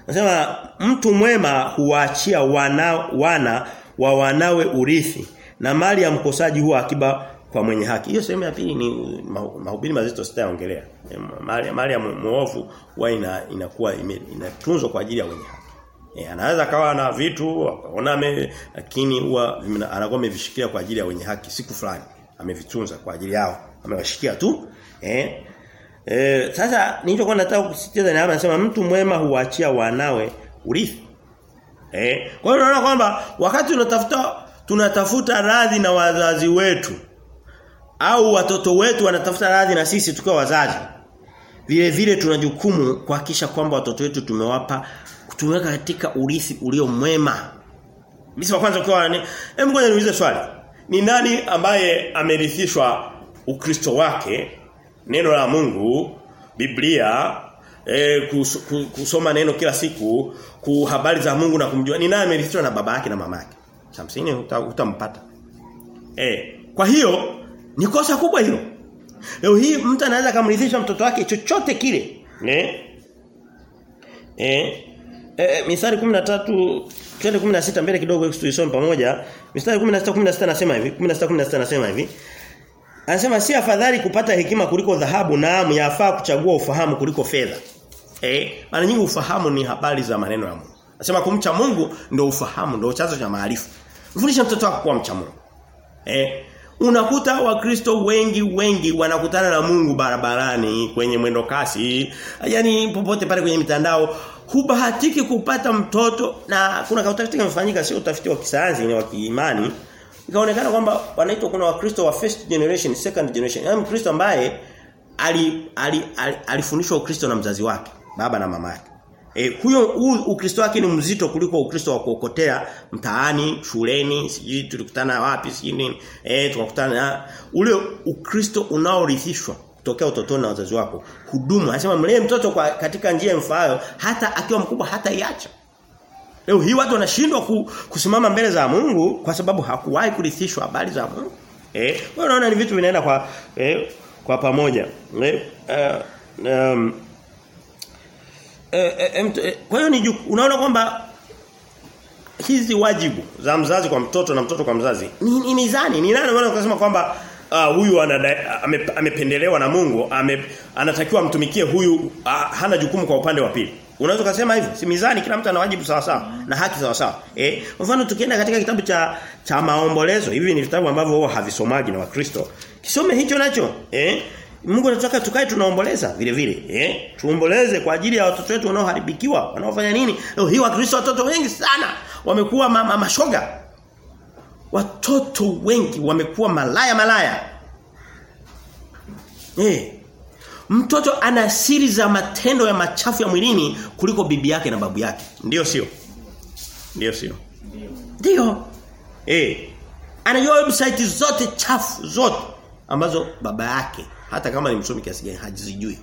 S1: Anasema mtu mwema huwaachia wana wana wa wanawe urithi na mali ya mkosaji huwa akiba kwa mwenye haki. Hiyo sehemu ya pili ni mahubiri mazito sitaongelea mali mali ya muovu huwa ina inakuwa inatunzwa kwa ajili ya wenye haki. E, anaweza kawa na vitu akaona lakini huwa anakuwa amevishikilia kwa ajili ya wenye haki siku fulani amevitunza kwa ajili yao amewashikia tu eh eh sasa nilichokuwa nataka kusisitiza ni hapa nasema mtu mwema huachia wanawe urithi eh kwa hiyo unaona kwamba wakati tunatafuta tunatafuta radhi na wazazi wetu au watoto wetu wanatafuta radhi na sisi tukiwa wazazi vile vile tuna jukumu kuhakikisha kwamba watoto wetu tumewapa tumeweka katika urithi ulio mwema. Mimi kwanza ukiwa ni hebu ngoja niulize swali. Ni nani ambaye amerithishwa Ukristo wake, neno la Mungu, Biblia, e, kus, kusoma neno kila siku, kuhabari za Mungu na kumjua. Ni nani amerithishwa na baba yake na mama yake? Samsini utampata. uta e, kwa hiyo ni kosa kubwa hilo. Leo hii mtu anaweza kumrithisha mtoto wake chochote kile. Eh? Eh, e, misali 13 twende 16 mbele kidogo tuisome pamoja. Mstari 16 16 nasema hivi, 16 16 nasema hivi. Anasema si afadhali kupata hekima kuliko dhahabu naam yafaa kuchagua ufahamu kuliko fedha. Eh, mara nyingi ufahamu ni habari za maneno ya Mungu. Anasema kumcha Mungu ndio ufahamu, ndio chanzo cha maarifa. Mfundishe mtoto wako kuwa mcha Mungu. Eh, unakuta wakristo wengi wengi wanakutana na Mungu barabarani kwenye mwendo kasi yani popote pale kwenye mitandao hubahatiki kupata mtoto na kuna utafiti umefanyika sio utafiti wa kisayansi ni wa kiimani. Ikaonekana kwamba wanaitwa kuna wakristo wa first generation second generation. Yaani mkristo ambaye ali, ali, ali, alifundishwa ukristo na mzazi wake baba na mama yake. E, huyo ukristo wake ni mzito kuliko ukristo wa kuokotea mtaani, shuleni, sijui tulikutana wapi, sijui nini. Eh tukakutana ule ukristo unaorithishwa kutokea utotoni na wazazi wako. Hudumu, anasema mlee mtoto kwa katika njia mfayo hata akiwa mkubwa hata iacha. Leo hii watu wanashindwa ku, kusimama mbele za Mungu kwa sababu hakuwahi kurithishwa habari za Mungu. Eh, wewe unaona ni vitu vinaenda kwa eh, kwa pamoja. Eh, um, eh, eh, eh, kwa hiyo ni unaona kwamba hizi wajibu za mzazi kwa mtoto na mtoto kwa mzazi ni, ni mizani ni nani wanaona kusema kwamba uh, huyu ame, amependelewa na Mungu ame, anatakiwa amtumikie huyu uh, hana jukumu kwa upande wa pili. Unaweza kusema hivi si mizani kila mtu ana wajibu sawa sawa na haki sawa sawa eh mfano tukienda katika kitabu cha cha maombolezo hivi ni vitabu ambavyo huwa havisomaji na wakristo. Kisome hicho nacho eh Mungu anataka tukae tunaomboleza vile vile eh tuomboleze kwa ajili ya watoto wetu wanaoharibikiwa wanaofanya nini? Leo hii wakristo watoto wengi sana wamekuwa mama mashoga watoto wengi wamekuwa malaya malaya. Eh mtoto ana siri za matendo ya machafu ya mwilini kuliko bibi yake na babu yake. Ndiyo sio? Ndiyo sio? Ndio. Eh anajua website zote chafu zote ambazo baba yake hata kama ni msomi kiasi gani hajizijui.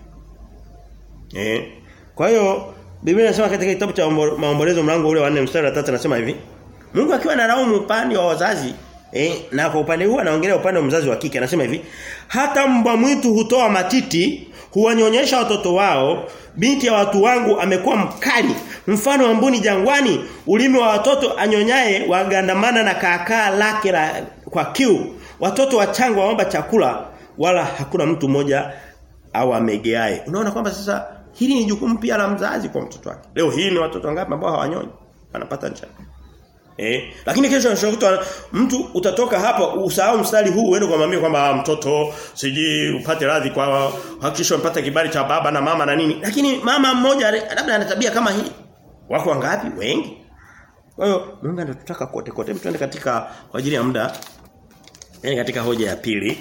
S1: Eh. Kwa hiyo Biblia inasema katika kitabu cha maombolezo mlango ule wa 4 mstari wa 3 anasema hivi. Mungu akiwa analaumu upande wa wazazi eh, na kwa upande huu anaongelea upande wa mzazi wa kike anasema hivi, hata mbwa mwitu hutoa matiti, huwanyonyesha watoto wao, binti ya watu wangu amekuwa mkali, mfano wa mbuni jangwani, ulimi wa watoto anyonyaye wagandamana na kaakaa lake la, kwa kiu. Watoto wachanga waomba chakula wala hakuna mtu mmoja au amegeaye. Unaona kwamba sasa hili ni jukumu pia la mzazi kwa mtoto wake. Leo hii ni watoto wangapi ambao hawanyonyi? Wanapata njaa. Eh, lakini kesho unashakuta mtu utatoka hapa usahau mstari huu uende kumwambia kwamba mtoto siji upate radhi kwa hakikisha umepata kibali cha baba na mama na nini. Lakini mama mmoja labda ana tabia kama hii. Wako wangapi? Wengi. Kwa hiyo Mungu anatutaka kote kote. Tuende katika kwa ajili ya muda. Yaani katika hoja ya pili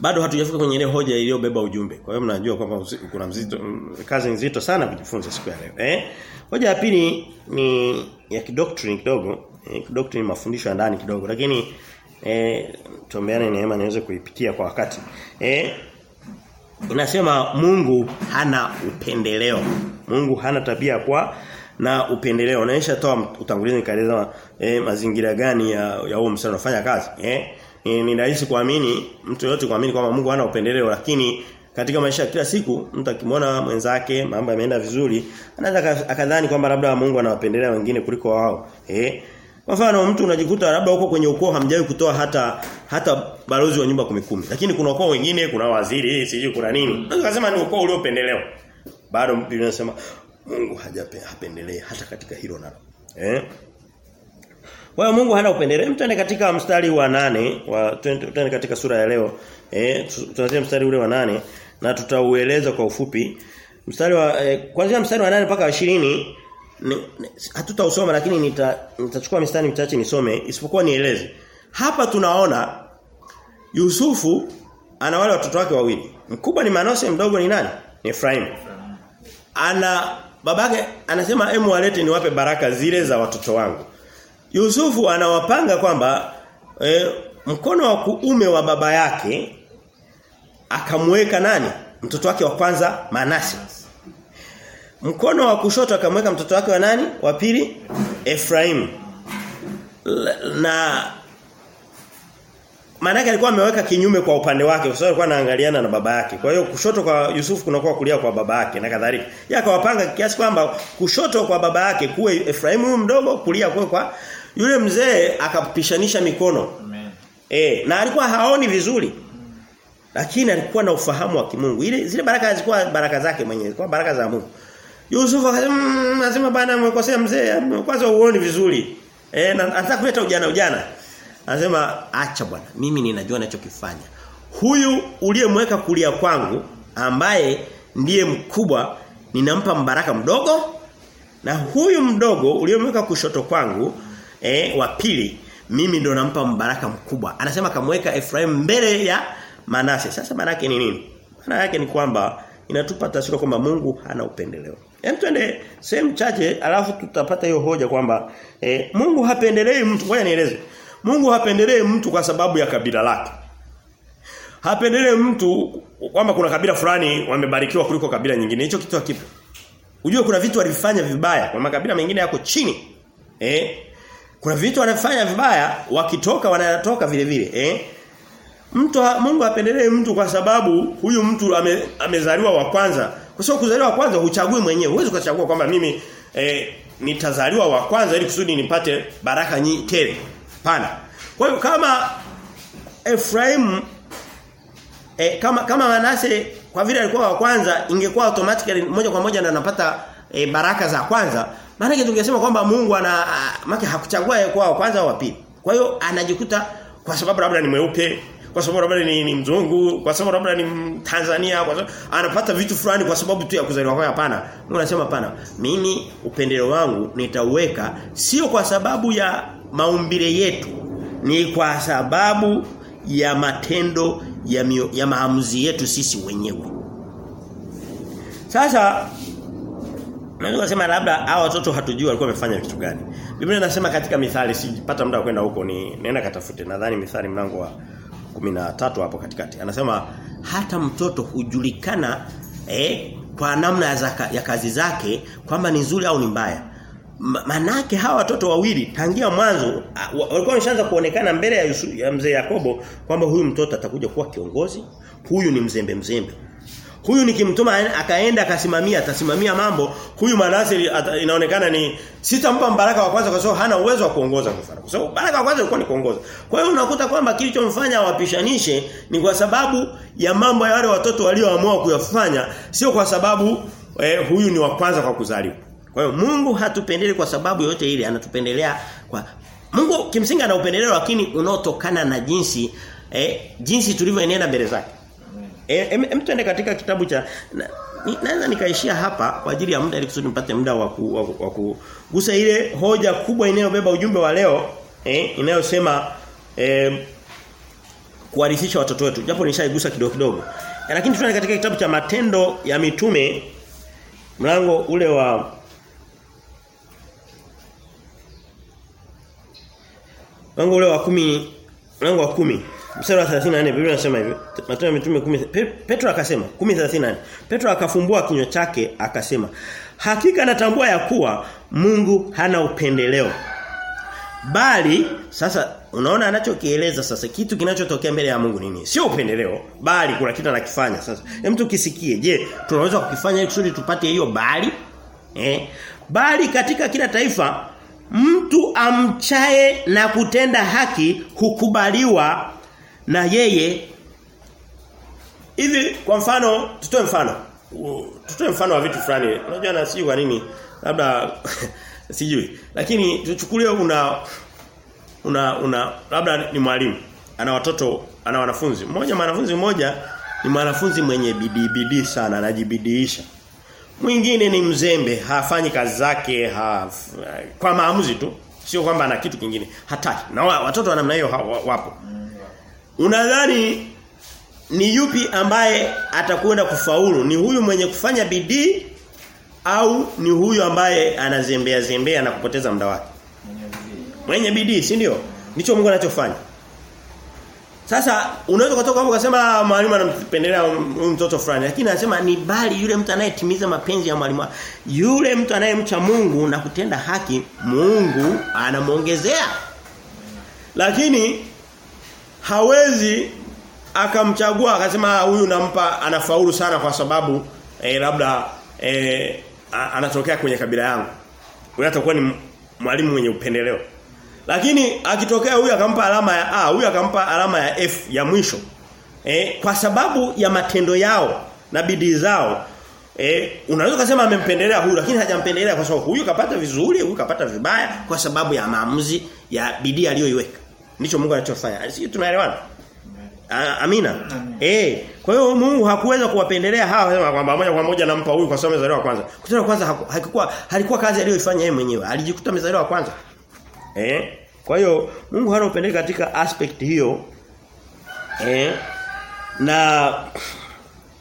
S1: bado hatujafika kwenye ile hoja iliyobeba ujumbe. Kwa hiyo mnajua kwamba kuna mzito kazi nzito sana kujifunza siku ya leo. Eh? Hoja ya pili ni ya kidoctrine kidogo, eh, ni mafundisho ya ndani kidogo lakini eh tuombeane neema niweze kuipitia kwa wakati. Eh inasema Mungu hana upendeleo. Mungu hana tabia kwa na upendeleo. Naisha toa utangulizi nikaeleza eh, mazingira gani ya ya huo msana unafanya kazi. Eh ni, ni rahisi kuamini mtu yote kuamini kwamba Mungu hana upendeleo lakini katika maisha kila siku mtu akimwona mwenzake mambo yameenda vizuri anaweza akadhani kwamba labda Mungu anawapendelea wengine kuliko wao eh mfano mtu unajikuta labda uko kwenye ukoo hamjawahi kutoa hata hata balozi wa nyumba kumikumi lakini kuna ukoo wengine kuna waziri sijui kuna nini Unasema ni ukoo uliopendelewa bado Biblia inasema Mungu hajapendelea hata katika hilo nalo eh kwa Mungu hana upendeleo. Mtende katika mstari wa nane wa tutende katika sura ya leo. Eh tuanzie mstari ule wa nane na tutaueleza kwa ufupi. Mstari wa eh, kuanzia mstari wa nane mpaka 20 hatutausoma lakini nita, nitachukua mistari michache nisome isipokuwa nieleze. Hapa tunaona Yusufu ana wale watoto wake wawili. Mkubwa ni manose mdogo ni nani? Ni Efraim. Ana babake anasema emu walete niwape baraka zile za watoto wangu. Yusufu anawapanga kwamba e, mkono wa kuume wa baba yake akamweka nani? Mtoto wake wa kwanza Manase. Mkono wa kushoto akamweka mtoto wake wa nani? Wa pili Efraim. Na maana alikuwa ameweka kinyume kwa upande wake kwa sababu alikuwa anaangaliana na baba yake. Kwa hiyo kushoto kwa Yusuf kunakuwa kulia kwa baba yake na kadhalika. Yeye akawapanga kiasi kwamba kushoto kwa baba yake kuwe Efraim huyu mdogo, kulia kuwe kwa yule mzee akapishanisha mikono.
S2: Amen.
S1: Eh, na alikuwa haoni vizuri. Lakini alikuwa na ufahamu wa kimungu. Ile zile baraka zilikuwa baraka zake mwenyewe, zilikuwa baraka za Mungu. Yusuf akasema mmm, nasema bana amekosea mzee, kwanza uone vizuri. Eh, na anataka kuleta ujana ujana. Anasema acha bwana, mimi ninajua ninachokifanya. Huyu uliyemweka kulia kwangu ambaye ndiye mkubwa ninampa mbaraka mdogo na huyu mdogo uliyemweka kushoto kwangu eh wa pili mimi ndo nampa mbaraka mkubwa. Anasema kamweka Efraim mbele ya Manase. Sasa maana yake ni nini? Maana yake ni kwamba inatupa taswira kwamba Mungu hana upendeleo. Hem twende sehemu chache alafu tutapata hiyo hoja kwamba e, Mungu hapendelei mtu. Ngoja nieleze. Mungu hapendelei mtu kwa sababu ya kabila lake. Hapendelei mtu kwamba kuna kabila fulani wamebarikiwa kuliko kabila nyingine. Hicho kitu hakipo. Ujue kuna vitu walifanya vibaya kwa makabila mengine yako chini. Eh? Kuna vitu wanafanya vibaya wakitoka wanayatoka vile vile, eh? Mtu Mungu apendelee mtu kwa sababu huyu mtu ame, amezaliwa wa kwanza. Kwa sababu kuzaliwa wa kwanza huchagui mwenyewe. Huwezi kuchagua kwamba mimi eh, nitazaliwa wa kwanza ili kusudi nipate baraka nyingi tele. Hapana. Kwa hiyo kama Efraim eh, kama kama Manase kwa vile alikuwa wa kwanza ingekuwa automatically moja kwa moja anapata eh, baraka za kwanza maana tungesema kwamba Mungu ana make hakuchagua yeye kuwa wa kwanza au wa pili kwa hiyo anajikuta kwa sababu labda ni mweupe kwa sababu labda ni, ni mzungu kwa sababu labda ni Tanzania kwa sababu anapata vitu fulani kwa sababu tu ya kuzaliwa kwake hapana Mungu anasema hapana mimi upendeleo wangu nitauweka sio kwa sababu ya maumbile yetu ni kwa sababu ya matendo ya, mio, ya maamuzi yetu sisi wenyewe sasa Naweza kusema labda hao watoto hatujui walikuwa wamefanya kitu gani. Biblia inasema katika Mithali sijapata muda wa kwenda huko ni nenda katafute. Nadhani Mithali mlango wa 13 hapo katikati. Anasema hata mtoto hujulikana eh, kwa namna ya, zaka, ya kazi zake kwamba ni nzuri au ni mbaya. Manake hawa watoto wawili tangia mwanzo walikuwa wameshaanza kuonekana mbele ya, Yusu, ya mzee Yakobo kwamba huyu mtoto atakuja kuwa kiongozi, huyu ni mzembe mzembe. Huyu nikimtuma akaenda akasimamia atasimamia mambo. Huyu Manase inaonekana ni sitampa baraka wa kwanza kwa sababu hana uwezo wa kuongoza kwa sababu baraka wa kwanza ilikuwa ni kuongoza. Kwa hiyo unakuta kwamba kilichomfanya wapishanishe ni kwa sababu ya mambo ya wale watoto walioamua kuyafanya, sio kwa sababu eh, huyu ni wa kwanza kwa kuzaliwa. Kwa hiyo Mungu hatupendeli kwa sababu yote ile, anatupendelea kwa Mungu kimsingi ana upendeleo lakini unaotokana na jinsi eh, jinsi tulivyoenenda mbele zake. Hem e, tuende katika kitabu cha naweza na, nikaishia hapa kwa ajili ya muda ili kusudi nipate muda wa kugusa ile hoja kubwa inayobeba ujumbe wa leo eh, inayosema eh, kuwarithisha watoto wetu. Japo nishaigusa kidogo kidogo. E, lakini tunaenda katika kitabu cha matendo ya mitume mlango ule wa mlango ule wa kumi mlango wa kumi Mstari wa 34 Biblia inasema hivi. Matendo ya Mitume 10 Petro akasema 10:34. Petro akafumbua kinywa chake akasema, "Hakika natambua ya kuwa Mungu hana upendeleo." Bali sasa unaona anachokieleza sasa kitu kinachotokea mbele ya Mungu nini? Sio upendeleo, bali kuna kitu anakifanya sasa. Hem tukisikie. Je, tunaweza kukifanya ili kusudi tupate hiyo bali? Eh? Bali katika kila taifa mtu amchaye na kutenda haki hukubaliwa na yeye hivi kwa mfano tutoe mfano. Tutoe mfano wa vitu fulani. Unajua na sijui kwa nini labda sijui. Lakini tuchukulie una una una labda ni mwalimu ana watoto ana wanafunzi. Mmoja mwanafunzi mmoja ni mwanafunzi mwenye bidii bidii sana anajibidiisha. Mwingine ni mzembe hafanyi kazi zake ha, kwa maamuzi tu. Sio kwamba ana kitu kingine. Hataki. Na watoto wa namna hiyo wapo Unadhani ni yupi ambaye atakwenda kufaulu? Ni huyu mwenye kufanya bidii au ni huyu ambaye anazembea zembea na kupoteza muda wake? Mwenye bidii, si ndio? Ndicho Mungu anachofanya. Sasa unaweza kutoka hapo ukasema mwalimu anampendelea huyu mtoto fulani lakini anasema ni bali yule mtu anayetimiza mapenzi ya mwalimu. Yule mtu anayemcha Mungu na kutenda haki, Mungu anamuongezea. Lakini hawezi akamchagua akasema huyu nampa anafaulu sana kwa sababu eh, labda eh, anatokea kwenye kabila yangu. Huyu atakuwa ni mwalimu mwenye upendeleo. Lakini akitokea huyu akampa alama ya A, huyu akampa alama ya F ya mwisho. Eh, kwa sababu ya matendo yao na bidii zao eh, unaweza kusema amempendelea huyu lakini hajampendelea kwa sababu huyu kapata vizuri, huyu kapata vibaya kwa sababu ya maamuzi ya bidii aliyoiweka. Ndicho Mungu anachofanya. Sisi tunaelewana? Amina. Eh, kwa hiyo Mungu hakuweza kuwapendelea hawa sema kwamba moja kwa moja nampa huyu kwa sababu amezaliwa kwanza. Kutana kwanza hakikuwa halikuwa kazi aliyoifanya yeye mwenyewe. Alijikuta amezaliwa kwanza. Eh? Kwa hiyo Mungu hana upendeleo katika aspect hiyo. Eh? Na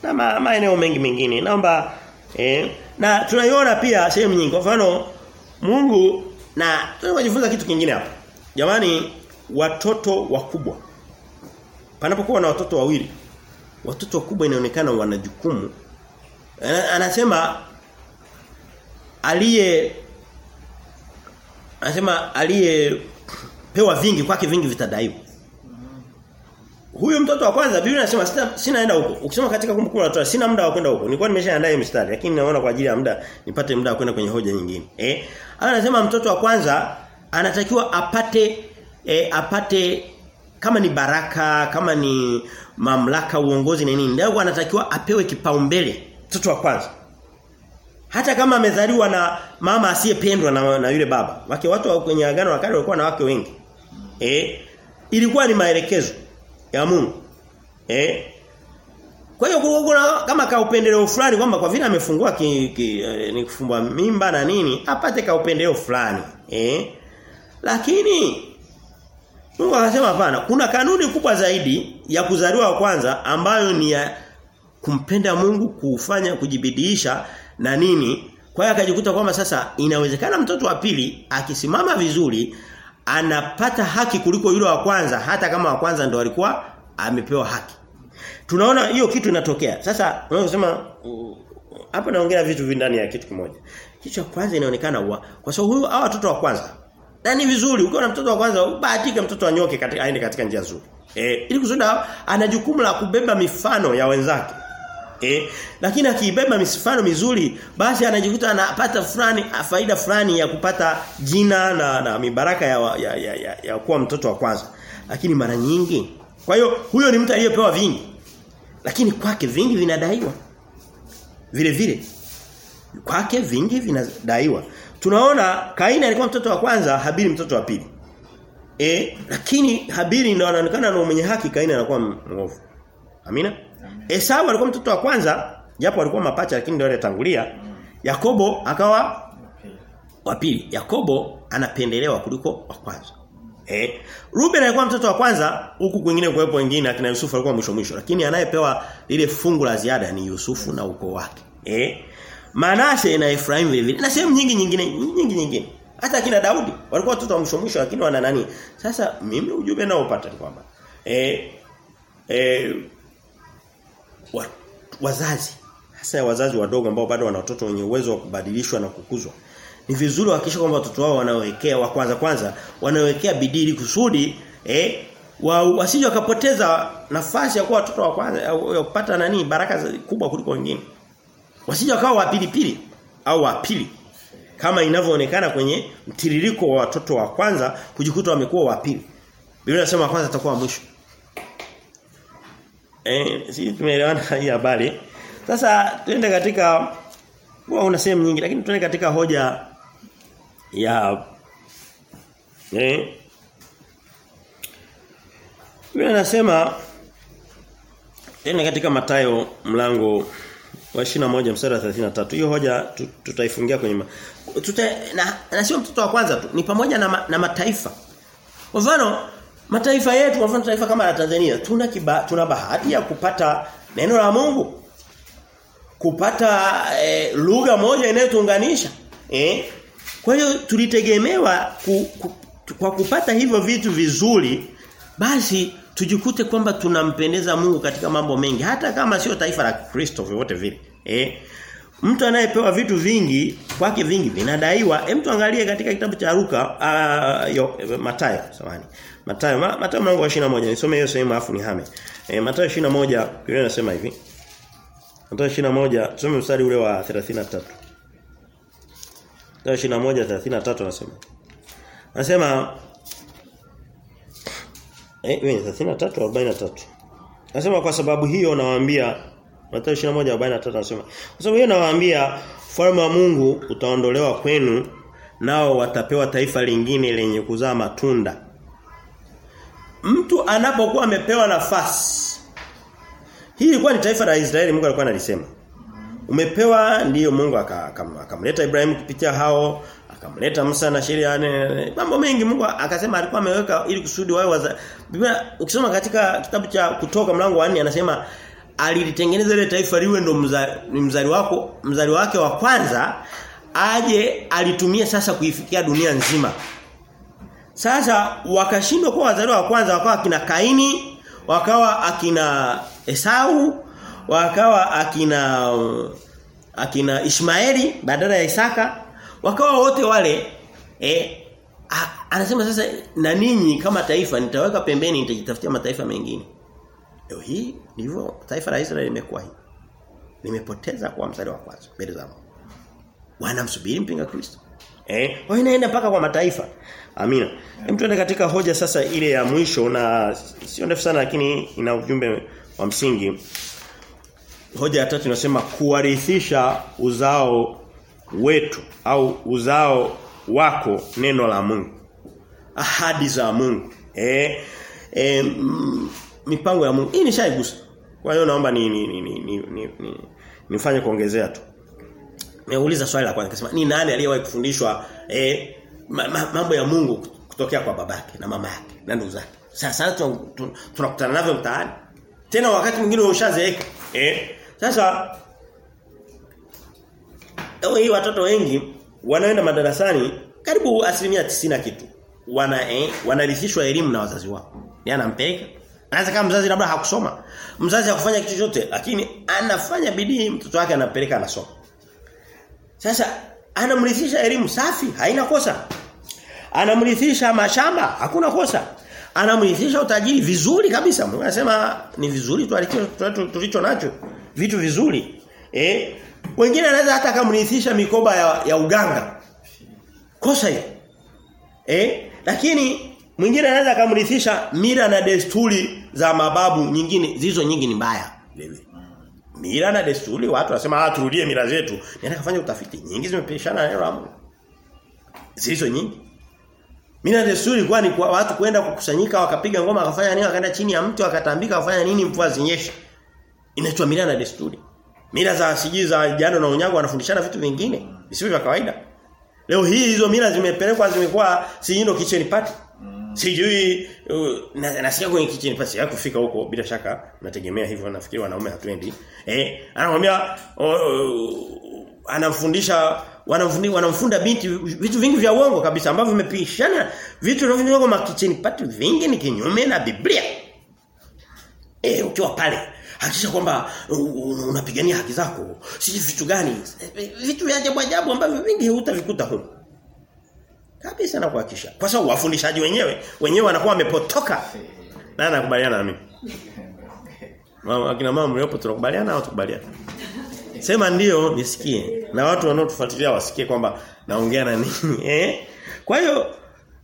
S1: na ma, maeneo mengi mengine. Naomba eh na tunaiona pia sehemu nyingi. Kwa mfano Mungu na tunajifunza kitu kingine hapa. Jamani watoto wakubwa. Panapokuwa na watoto wawili watoto wakubwa inaonekana wana jukumu. Anasema aliye anasema aliyepewa vingi kwake vingi vitadaiwa. Huyo mtoto wa kwanza Biblia inasema sina sinaenda huko. Ukisoma katika kumbukumbu la sina muda wa kwenda huko. Nilikuwa nimeshaandaa mstari lakini naona kwa ajili ya muda nipate muda wa kwenda kwenye hoja nyingine. Eh anasema mtoto wa kwanza anatakiwa apate e, apate kama ni baraka kama ni mamlaka uongozi na nini. Ndio anatakiwa apewe kipaumbele mtoto wa kwanza. Hata kama amezaliwa na mama asiyependwa na, na yule baba. Wake watu wa kwenye agano la kale walikuwa na wake wengi. Eh ilikuwa ni maelekezo ya Mungu. Eh kwa hiyo kuna kama kaupendeleo fulani kwamba kwa vile amefungua ki, ki, eh, ni kufumbwa mimba na nini apate kaupendeleo fulani. Eh lakini Mungu akasema hapana, kuna kanuni kubwa zaidi ya kuzaliwa wa kwanza ambayo ni ya kumpenda Mungu, kufanya kujibidiisha na nini. Kwa hiyo akajikuta kwamba sasa inawezekana mtoto wa pili akisimama vizuri anapata haki kuliko yule wa kwanza hata kama wa kwanza ndo alikuwa amepewa haki. Tunaona hiyo kitu inatokea. Sasa unasema hapa naongea vitu ndani ya kitu kimoja. Kitu cha kwanza inaonekana wa, kwa sababu huyu hawa watoto wa kwanza na ni vizuri ukiwa na mtoto wa kwanza ubahatike mtoto anyoke katika aende katika njia nzuri. Eh ili kusudi ana jukumu la kubeba mifano ya wenzake. Eh lakini akiibeba mifano mizuri basi anajikuta anapata fulani faida fulani ya kupata jina na, na mibaraka ya, ya, ya, ya, ya kuwa mtoto wa kwanza. Lakini mara nyingi kwa hiyo huyo ni mtu aliyepewa vingi. Lakini kwake vingi vinadaiwa. Vile vile kwake vingi vinadaiwa. Tunaona Kaini alikuwa mtoto wa kwanza, Habili mtoto wa pili. E, lakini Habili ndio anaonekana na mwenye haki, Kaini anakuwa mwovu. Amina? Esau alikuwa mtoto wa kwanza, japo alikuwa mapacha lakini ndio aliyetangulia. Yakobo akawa wa pili. Yakobo anapendelewa kuliko wa kwanza. Eh, Ruben alikuwa mtoto wa kwanza, huku kwingine kuwepo wengine akina Yusufu alikuwa mwisho mwisho, lakini anayepewa lile fungu la ziada ni Yusufu na ukoo wake. Eh? Manase na Efraim vile vile. Na sehemu nyingi nyingine nyingi nyingine. Hata kina Daudi walikuwa watoto wa mwisho lakini wana nani? Sasa mimi ujumbe nao upata ni kwamba eh eh wa, wazazi hasa wazazi wadogo ambao bado wana watoto wenye uwezo wa kubadilishwa na kukuzwa. Ni vizuri wahakikisha kwamba watoto wao wanawekea wa kwanza kwanza wanawekea bidii kusudi eh wa, wasije wakapoteza nafasi ya kuwa watoto wa kwanza ya kupata nani baraka kubwa kuliko wengine. Wasije wakawa wa pili pili au wa pili kama inavyoonekana kwenye mtiririko wa watoto wa kwanza kujikuta wamekuwa wa pili. Biblia inasema kwanza atakuwa mwisho. Eh, sisi tumeelewana hii habari. Sasa twende katika huwa una sehemu nyingi lakini twende katika hoja ya eh Biblia inasema tena katika Matayo mlango wa 21 mstari wa 33. Hiyo hoja tutaifungia kwenye tuta, na, na sio mtoto wa kwanza tu, ni pamoja na, ma, na mataifa. Kwa mfano Mataifa yetu kwa mfano taifa kama la Tanzania tuna kiba, tuna bahati ya kupata neno la Mungu. Kupata eh, lugha moja inayotuunganisha. Eh? Kwa hiyo tulitegemewa ku, ku, kwa kupata hivyo vitu vizuri basi tujikute kwamba tunampendeza Mungu katika mambo mengi hata kama sio taifa la Kristo vyovyote vile. Eh? Mtu anayepewa vitu vingi kwake vingi vinadaiwa. Hem tuangalie katika kitabu cha Luka uh, Mathayo samahani. Mathayo ma, Mathayo mlango wa 21 nisome hiyo sehemu afu nihame. E, Mathayo 21 Biblia inasema hivi. Mathayo 21 tusome mstari ule wa 33. Mathayo 21:33 anasema. Anasema eh 33 43. Anasema kwa sababu hiyo nawaambia Mathayo 21:43 anasema kwa sababu hiyo nawaambia ufalme wa Mungu utaondolewa kwenu nao watapewa taifa lingine lenye kuzaa matunda. Mtu anapokuwa amepewa nafasi hii ilikuwa ni taifa la Israeli Mungu alikuwa analisema. Umepewa ndiyo Mungu akamleta ibrahimu kupitia hao, akamleta Musa na sheria mambo mengi Mungu akasema alikuwa ameweka ili kusudi wao. Biblia ukisoma katika kitabu cha kutoka mlango wa 4 anasema alilitengeneza ile taifa liwe ndo mzali, mzali wako mzali wake wa kwanza aje alitumia sasa kuifikia dunia nzima. Sasa wakashindwa kuwa wazaliwa wa kwanza wakawa akina Kaini, wakawa akina Esau, wakawa akina akina Ishmaeli badala ya Isaka, wakawa wote wale eh a, anasema sasa na ninyi kama taifa nitaweka pembeni nitajitafutia mataifa mengine. Leo hii ndivyo taifa la Israeli limekuwa hivi. Limepoteza kwa mstari wa kwanza mbele za Mungu. Wanamsubiri mpinga Kristo. Eh, wao inaenda mpaka kwa mataifa. Amina. Hem tuende katika hoja sasa ile ya mwisho na sio ndefu sana lakini ina ujumbe wa msingi. Hoja ya tatu inasema kuwarithisha uzao wetu au uzao wako neno la Mungu. Ahadi za Mungu. Eh, eh mipango ya Mungu. Hii nishaigusa. Kwa hiyo naomba ni ni ni ni, ni, ni, ni nifanye kuongezea tu. Nimeuliza swali la kwanza nikasema ni nani aliyewahi kufundishwa eh ma, ma, mambo ya Mungu kutokea kwa babake na mama yake na ndugu zake. Sasa tunakutana navyo mtaani. Tena wakati mwingine ushazeeka. Eh sasa hii watoto wengi wanaenda madarasani karibu asilimia tisina kitu. Wana eh, wanarithishwa elimu na wazazi wao. Ni anampeleka Anaweza kama mzazi labda hakusoma. Mzazi hakufanya kitu chochote lakini anafanya bidii mtoto wake anapeleka anasoma. Sasa anamrithisha elimu safi, haina kosa. Anamrithisha mashamba, hakuna kosa. Anamrithisha utajiri vizuri kabisa. Mungu anasema ni vizuri tulicho nacho. Vitu vizuri. Eh? Wengine anaweza hata akamrithisha mikoba ya, ya uganga. Kosa hiyo. Eh? Lakini mwingine anaweza akamrithisha mira na desturi za mababu nyingine, zizo nyingi ni mbaya. Mila na desturi watu wanasema ah turudie mila zetu. Nenda kafanya utafiti. Nyingi zimepishana na neno la Mungu. Zizo nyingi. Mila na desturi kwani kwa watu kwenda kukusanyika wakapiga ngoma wakafanya nini wakaenda chini ya mtu wakatambika wakafanya nini mvua zinyeshe. Inaitwa mila na desturi. Mila za siji za jana na unyago wanafundishana vitu vingine visivyo vya kawaida. Leo hii hizo mila zimepelekwa zimekuwa sijindo kitchen party. Sijui uh, na, nasikia kwenye kitchen party ya kufika huko bila shaka nategemea hivyo nafikiri wanaume hatuendi. Eh anamwambia uh, oh, anamfundisha wanamfundisha wanamfunda binti vitu vingi vya uongo kabisa ambavyo vimepishana vitu vinavyo ma kitchen party vingi ni kinyume na Biblia. Eh ukiwa pale hakikisha kwamba unapigania haki zako. si vitu gani? Vitu vya ajabu ajabu ambavyo vingi hutavikuta huko. Kabisa na kuhakikisha. Kwa sababu wafundishaji wenyewe wenyewe wanakuwa wamepotoka. Na nakubaliana na mimi. Mama akina mama mliopo tunakubaliana au tukubaliana? Sema ndio nisikie na watu wanaotufuatilia wasikie kwamba naongea na nini eh? Kwa hiyo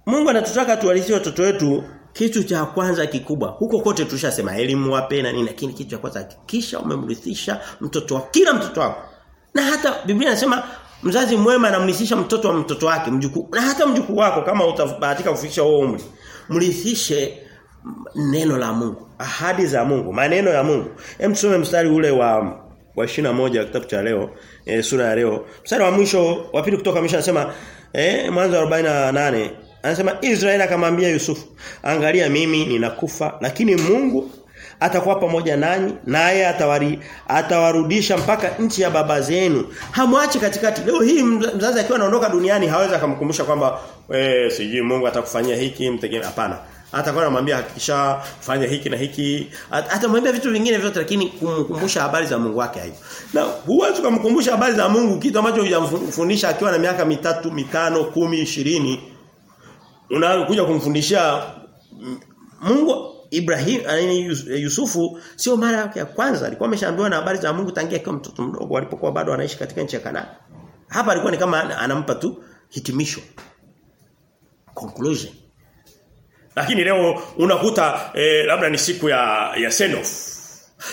S1: Mungu anatutaka tuwalithie watoto wetu kitu cha kwanza kikubwa. Huko kote tushasema elimu wape na nini lakini kitu cha kwanza hakikisha umemrithisha mtoto wa kila mtoto wako. Na hata Biblia inasema mzazi mwema anamrithisha mtoto wa mtoto wake, mjukuu. Na hata mjukuu wako kama utabahatika kufikisha huo umri, mrithishe neno la Mungu, ahadi za Mungu, maneno ya Mungu. Hem tusome mstari ule wa wa moja kitabu cha leo, e, sura ya leo. Mstari wa mwisho wa pili kutoka mwisho anasema eh mwanzo wa 48 Anasema Israeli akamwambia Yusufu, angalia mimi ninakufa lakini Mungu atakuwa pamoja nanyi naye atawari atawarudisha mpaka nchi ya baba zenu. Hamwachi katikati. Leo hii mzazi akiwa anaondoka duniani hawezi akamkumbusha kwamba eh sijui Mungu atakufanyia hiki mtegemea hapana. Atakuwa anamwambia hakikisha fanya hiki na hiki. Atamwambia vitu vingine vyote lakini kumkumbusha habari za Mungu wake hayo. Na huwezi kumkumbusha habari za Mungu kitu ambacho hujamfundisha akiwa na miaka mitatu, mitano, kumi, ishirini unakuja kumfundisha Mungu Ibrahim Yusufu sio mara yake ya kwanza alikuwa ameshaambiwa na habari za Mungu tangia akiwa mtoto mdogo alipokuwa bado anaishi katika nchi ya Kanaani. Hapa alikuwa ni kama anampa tu hitimisho. Conclusion. Lakini leo unakuta eh, labda ni siku ya ya send off.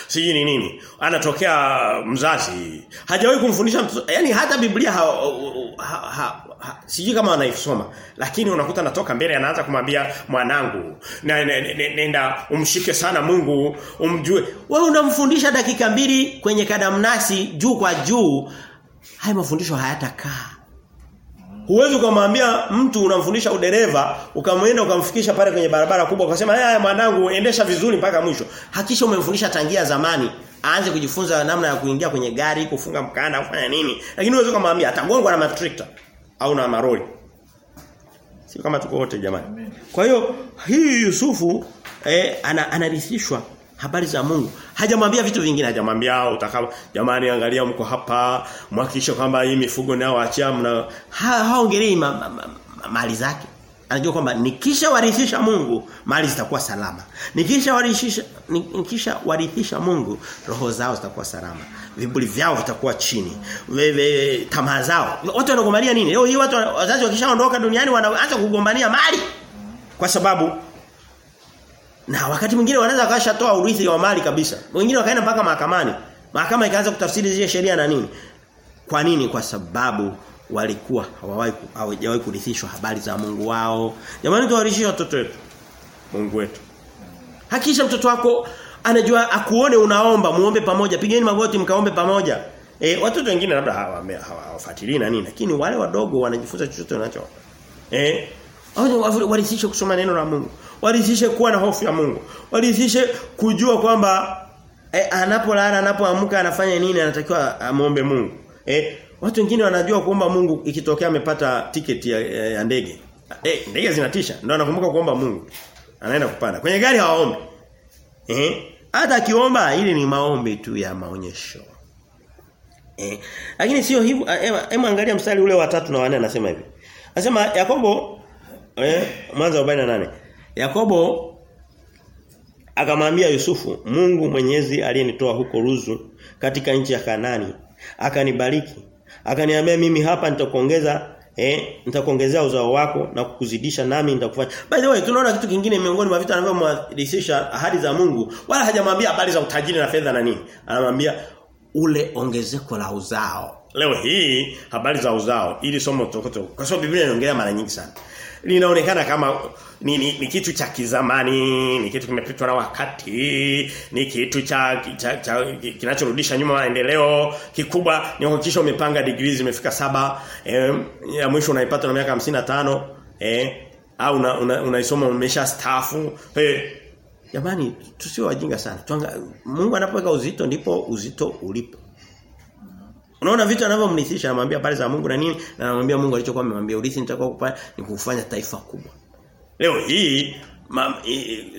S1: Sijui ni nini. Anatokea mzazi. Hajawahi kumfundisha mtoto. Yaani hata Biblia ha, ha, ha, ha, sijui kama anaisoma. Lakini unakuta anatoka mbele anaanza kumwambia mwanangu na nenda umshike sana Mungu, umjue. Wewe unamfundisha dakika mbili kwenye kadamnasi juu kwa juu. Haya mafundisho hayatakaa. Huwezi ukamwambia mtu unamfundisha udereva ukamwenda ukamfikisha pale kwenye barabara kubwa ukasema haya mwanangu endesha vizuri mpaka mwisho. Hakisha umemfundisha tangia zamani aanze kujifunza namna ya kuingia kwenye gari, kufunga mkanda, kufanya nini. Lakini huwezi ukamwambia atagongwa na matrikta au na maroli. Sio kama tuko wote jamani. Kwa hiyo hii Yusufu eh, ana, anarithishwa habari za Mungu. Hajamwambia vitu vingine, hajamwambia utakao jamani angalia mko hapa, mhakikishe kwamba hii mifugo nao achia mna ha, haongelei ma, ma, ma, ma, mali zake. Anajua kwamba nikisha warithisha Mungu, mali zitakuwa salama. Nikisha warithisha nikisha warithisha Mungu, roho zao zitakuwa salama. Vibuli vyao vitakuwa chini. Wewe tamaa zao. Watu wanagombania nini? Leo hii watu wazazi wakishaondoka duniani wanaanza kugombania mali. Kwa sababu na wakati mwingine wanaweza wakashatoa urithi wa mali kabisa. Wengine wakaenda mpaka mahakamani. Mahakama ikaanza kutafsiri zile sheria na nini? Kwa nini? Kwa sababu walikuwa hawawahi hawajawahi kurithishwa habari za Mungu wao. Jamani tuwarishie watoto wetu. Mungu wetu. Hakisha mtoto wako anajua akuone unaomba, muombe pamoja. Pigeni magoti mkaombe pamoja. Eh watoto wengine labda hawafuatilii na nini, lakini wale wadogo wanajifunza chochote wanacho. Eh warithishe kusoma neno la Mungu. Warithishe kuwa na hofu ya Mungu. Walizishe kujua kwamba eh, anapolala anapoamka anafanya nini anatakiwa amombe Mungu. Eh, watu wengine wanajua kuomba Mungu ikitokea amepata tiketi ya, ya, ya ndege. Eh, ndege zinatisha. Ndio anakumbuka kuomba Mungu. Anaenda kupanda. Kwenye gari hawaombi. Eh? Hata akiomba ili ni maombi tu ya maonyesho. Eh, lakini sio hivyo hebu angalia mstari ule wa 3 na 4 anasema hivi. Anasema Yakobo eh mwanzo 48. Yakobo akamwambia Yusufu, Mungu Mwenyezi aliyenitoa huko Ruzu katika nchi ya Kanani, akanibariki. Akaniambia mimi hapa nitakuongeza eh nitakuongezea uzao wako na kukuzidisha nami nitakufanya. By the way tunaona kitu kingine miongoni mwa vitu anavyomwadhisisha ahadi za Mungu, wala hajamwambia habari za utajiri na fedha na nini. Anamwambia ule ongezeko la uzao. Leo hii habari za uzao ili somo tokoto kwa sababu Biblia inaongelea mara nyingi sana linaonekana kama ni, ni, ni kitu cha kizamani, ni kitu kimepitwa na wakati, ni kitu cha, cha, cha kinachorudisha nyuma maendeleo. Kikubwa ni kuhakikisha umepanga degree zimefika saba, eh, ya mwisho unaipata na miaka 55, eh, au unaisoma una, una umesha staafu. Eh, jamani tusiwe wajinga sana. Tuanga, Mungu anapoweka uzito ndipo uzito ulipo. Unaona vitu anavyomrithisha anamwambia pale za Mungu na nini na anamwambia Mungu alichokuwa amemwambia urithi nitakao kupa ni kufanya taifa kubwa. Leo hii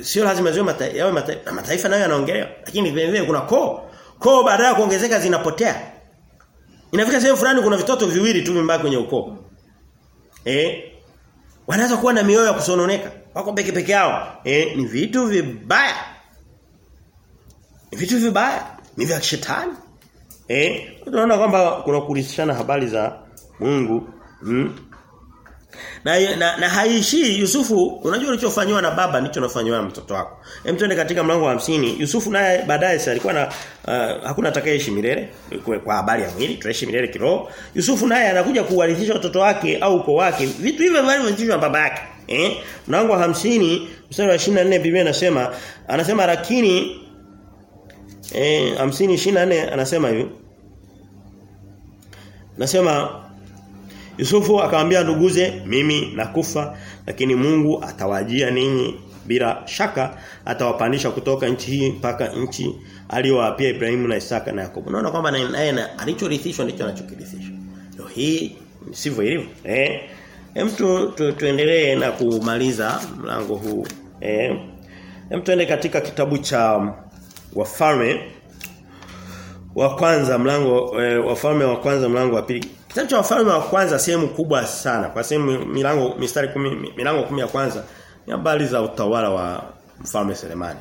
S1: sio lazima ziwe mata, yawe mata, mataifa nayo yanaongelea lakini vile vile kuna koo. Koo baada ya kuongezeka zinapotea. Inafika sehemu fulani kuna vitoto viwili tu vimebaki kwenye ukoo. Eh? wanaanza kuwa na mioyo ya kusononeka. Wako peke peke yao. Eh, ni vitu vibaya. Ni vitu vibaya. Ni vya shetani. Eh, tunaona kwamba kuna kulishana habari za Mungu. Mm. Na, na, na haishi Yusufu unajua ulichofanywa na baba ndicho unafanywa na mtoto wako. Hem twende katika mlango wa hamsini Yusufu naye baadaye alikuwa na uh, hakuna atakayeishi milele kwa habari ya mwili tutaishi milele kiroho. Yusufu naye anakuja kuwarithisha watoto wake au uko wake vitu hivyo vilivyoritishwa na baba yake. Eh? Mlango wa hamsini mstari wa 24 Biblia inasema anasema lakini eh 50 24 anasema hivi. Nasema Yusufu akamwambia nduguze mimi nakufa lakini Mungu atawajia ninyi bila shaka atawapandisha kutoka nchi hii mpaka nchi aliyowapia Ibrahimu na Isaka na Yakobo. Unaona kwamba naye alichorithishwa ndicho anachokirithisha. Ndio hii sivyo ilivyo. Eh. Hem tu, tu, tuendelee na kumaliza mlango huu. Eh. Hem tuende katika kitabu cha Wafalme wa kwanza mlango e, wafalme wa kwanza mlango wa pili. Kitabu cha wafalme wa kwanza sehemu kubwa sana kwa sehemu milango mistari kumi, milango kumi ya kwanza ni habari za utawala wa mfalme Selemani.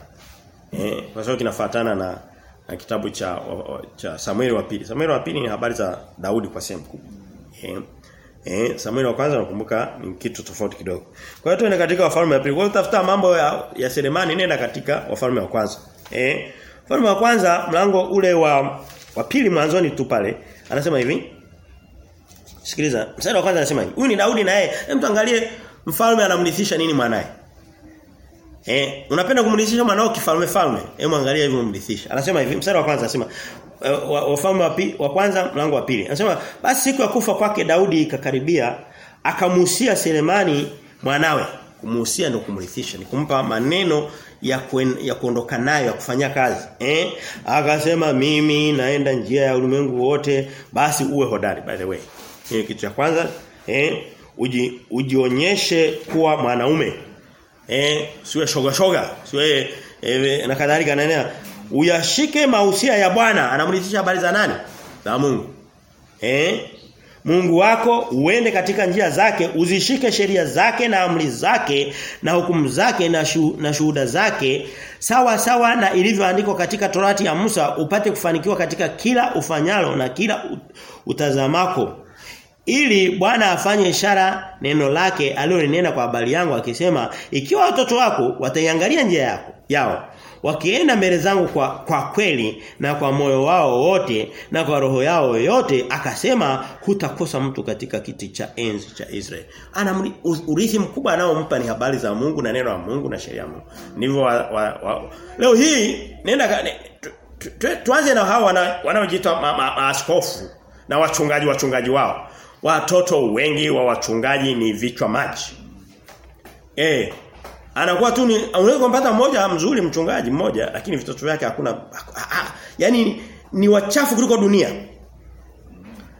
S1: Eh, kwa sababu kinafuatana na na kitabu cha wa, cha Samueli wa pili. Samueli wa pili ni habari za Daudi kwa sehemu kubwa. Eh, eh Samueli wa kwanza nakumbuka ni kitu tofauti kidogo. Kwa hiyo tuende katika wafalme wa pili. Kwa hiyo tafuta mambo ya, ya Selemani nenda katika wafalme wa kwanza. Eh, wafalme wa kwanza mlango ule wa wa pili mwanzoni tu pale anasema hivi. Sikiliza, mstari wa kwanza anasema hivi. Huyu ni Daudi na yeye. Hem tuangalie mfalme anamrithisha nini mwanae. Eh, unapenda kumrithisha mwanao kifalme falme. Hebu angalia hivyo umrithisha. Anasema hivi, mstari wa kwanza anasema wafalme wa, wa kwanza mlango wa pili. Anasema basi siku ya kufa kwake Daudi ikakaribia akamuhusia Selemani mwanawe. Kumuhusia ndio kumrithisha, ni kumpa maneno ya kuen, ya kuondoka nayo ya kufanya kazi. Eh? Akasema mimi naenda njia ya ulimwengu wote, basi uwe hodari by the way. Hiyo kitu cha kwanza, eh? Uji, ujionyeshe kuwa mwanaume. Eh, siwe shoga shoga, siwe eh, na kadhalika na Uyashike mahusia ya Bwana, anamlitisha habari za nani? Za Mungu. Eh? Mungu wako uende katika njia zake, uzishike sheria zake na amri zake na hukumu zake na, shu, na shuhuda zake sawa sawa na ilivyoandikwa katika Torati ya Musa upate kufanikiwa katika kila ufanyalo na kila utazamako. Ili Bwana afanye ishara neno lake alilonena kwa habari yangu akisema ikiwa watoto wako wataiangalia njia yako yao wakienda mbele zangu kwa kwa kweli na kwa moyo wao wote na kwa roho yao yote akasema hutakosa mtu katika kiti cha enzi cha Israeli. Ana urithi mkubwa anaompa ni habari za Mungu na neno la Mungu na sheria ya Mungu. Ndivyo leo hii nenda tu, tu, tu, tuanze na hawa wanaojiita maaskofu ma, ma, na wachungaji wachungaji wao. Watoto wengi wa wachungaji ni vichwa maji. Eh anakuwa tu ni unaweza kumpata mmoja mzuri mchungaji mmoja lakini vitoto vyake hakuna yani ni wachafu kuliko dunia.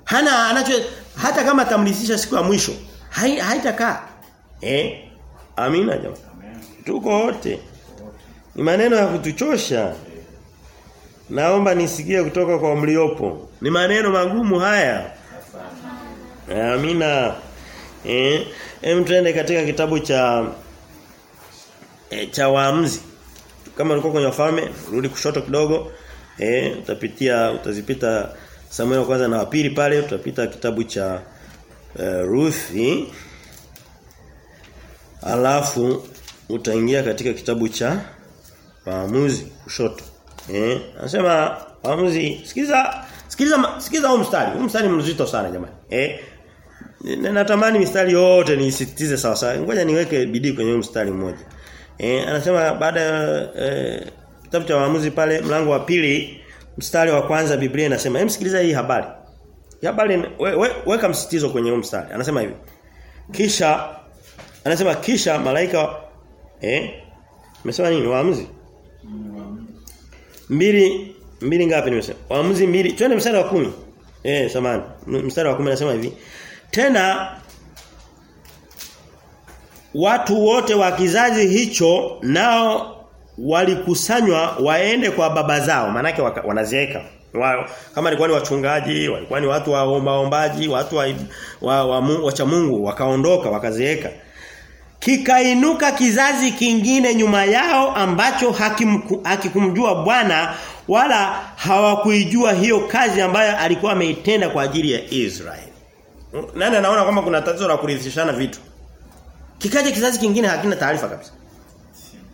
S1: Hana anacho hata kama atamlisisha siku ya mwisho haitakaa. Eh? Amina jamaa. tuko wote. Ni maneno ya kutuchosha. Naomba nisikie kutoka kwa mliopo. Ni maneno magumu haya. Amina. Eh? Hem katika kitabu cha e, cha waamuzi. Kama ulikuwa kwenye wafalme rudi kushoto kidogo. Eh utapitia utazipita Samuel kwanza na wapili pale. Utapita kitabu cha uh, Ruthi alafu utaingia katika kitabu cha waamuzi kushoto. Eh anasema waamuzi sikiza sikiza sikiza huu mstari. Huu mstari mzito sana jamani. Eh natamani mistari yote nisisitize sawa sawa. Ngoja niweke bidii kwenye huu mstari mmoja Eh anasema baada ya eh, kitabu cha waamuzi pale mlango wa pili mstari wa kwanza Biblia inasema hem sikiliza hii habari. Habari we, we, weka msitizo kwenye huu mstari. Anasema hivi. Kisha anasema kisha malaika eh Umesema nini waamuzi? Mbili mbili ngapi nimesema? Waamuzi mbili. Twende mstari wa kumi Eh samani. Mstari wa kumi anasema hivi. Tena watu wote wa kizazi hicho nao walikusanywa waende kwa baba zao. Manake wanazeeka. Wa, kama walikuwa ni wachungaji walikuwa ni watu waombaombaji watu wa, wa, wa, wa wacha Mungu wakaondoka wakazeeka. Kikainuka kizazi kingine nyuma yao ambacho hakikumjua haki Bwana wala hawakuijua hiyo kazi ambayo alikuwa ameitenda kwa ajili ya Israeli. Nani anaona kwamba kuna tatizo la kurithishana vitu Kikaja kizazi kingine hakina taarifa kabisa.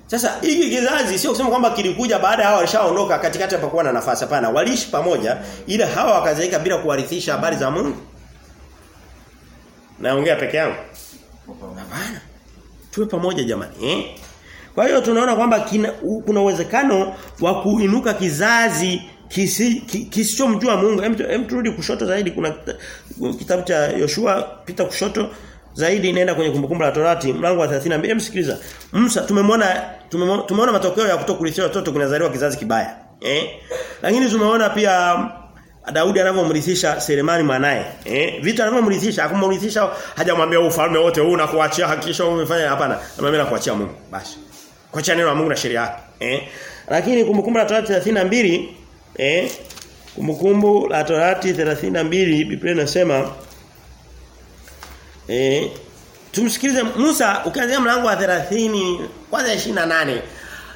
S1: Sasa hiki kizazi sio kusema kwamba kilikuja baada hao walishaondoka katikati hapakuwa na nafasi hapana. Waliishi pamoja ila hawa wakazeeka bila kuwarithisha habari za Mungu. Naongea peke yangu. Hapana. Tuwe pamoja jamani, eh? Kwa hiyo tunaona kwamba kuna uwezekano wa kuinuka kizazi kisi, ki- kisichomjua Mungu. Hem turudi kushoto zaidi kuna kitabu cha Yoshua pita kushoto zaidi inaenda kwenye kumbukumbu la Torati mlango wa 32. Hem sikiliza. Musa tumemwona tumeona matokeo ya kutokulisha watoto kunazaliwa kizazi kibaya. Eh? Lakini tumeona pia Daudi anavyomrithisha Selemani mwanae. Eh? Vitu anavyomrithisha akumrithisha hajamwambia ufalme wote huu na kuachia hakikisha umefanya hapana. Anamwambia na kuachia Mungu. Basi. Kuachia neno la Mungu na sheria yake. Eh? Lakini kumbukumbu la Torati 32 eh kumbukumbu la Torati 32 Biblia inasema eh tumsikilize Musa ukianzia mlango wa 30 kwanza 28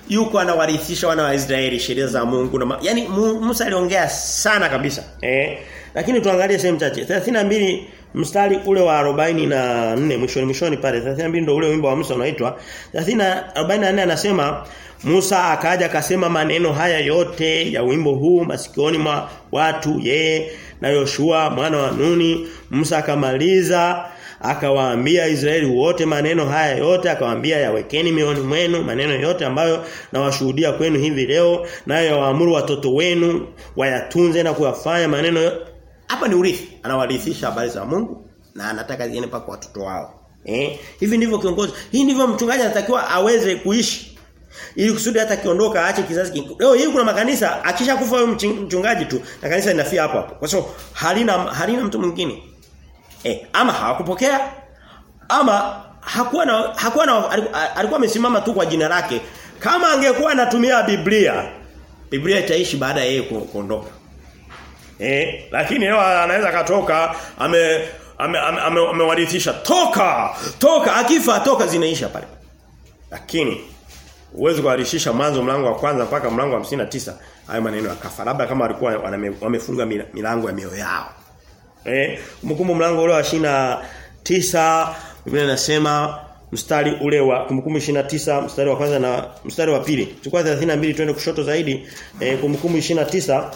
S1: yuko anawarithisha wana wa Israeli sheria za Mungu na ma- yani Mu- Musa aliongea sana kabisa eh lakini tuangalie sehemu chache. 32 mstari ule wa 44 mwishoni mwishoni pale. 32 ndio ule wimbo wa Musa unaitwa 30 44 anasema Musa akaja akasema maneno haya yote ya wimbo huu masikioni mwa watu yeye na Yoshua mwana wa Nuni. Musa akamaliza akawaambia Israeli wote maneno haya yote akawaambia yawekeni mioni mwenu maneno yote ambayo nawashuhudia kwenu hivi leo nayo yawaamuru watoto wenu wayatunze na kuyafanya maneno hapa ni urithi anawarithisha habari za Mungu na anataka ziende paka watoto wao eh hivi ndivyo kiongozi hii ndivyo mchungaji anatakiwa aweze kuishi ili kusudi hata kiondoka aache kizazi kingi. Leo hii kuna makanisa akishakufa huyo mchungaji tu na kanisa linafia hapo hapo. Kwa sababu halina halina mtu mwingine. Eh, ama hawakupokea ama hakuwa na hakuwa na alikuwa- amesimama tu kwa jina lake. Kama angekuwa anatumia Biblia, Biblia itaishi baada ya yeye ku- kuondoka. Eh, lakini leo anaweza katoka ame ame- ame- ame- toka! Toka! Akifa toka! Zinaisha pale. Lakini uwezo kuharishisha mwanzo mlango wa kwanza mpaka mlango wa 59 hayo maneno yakafa labda kama walikuwa wamefunga milango ya mioyo yao eh kumbukumbu mlango ule wa 29 Biblia inasema mstari ule wa kumbukumbu 29 mstari wa kwanza na mstari wa pili. Chukua 32 twende kushoto zaidi. Eh kumbukumbu 29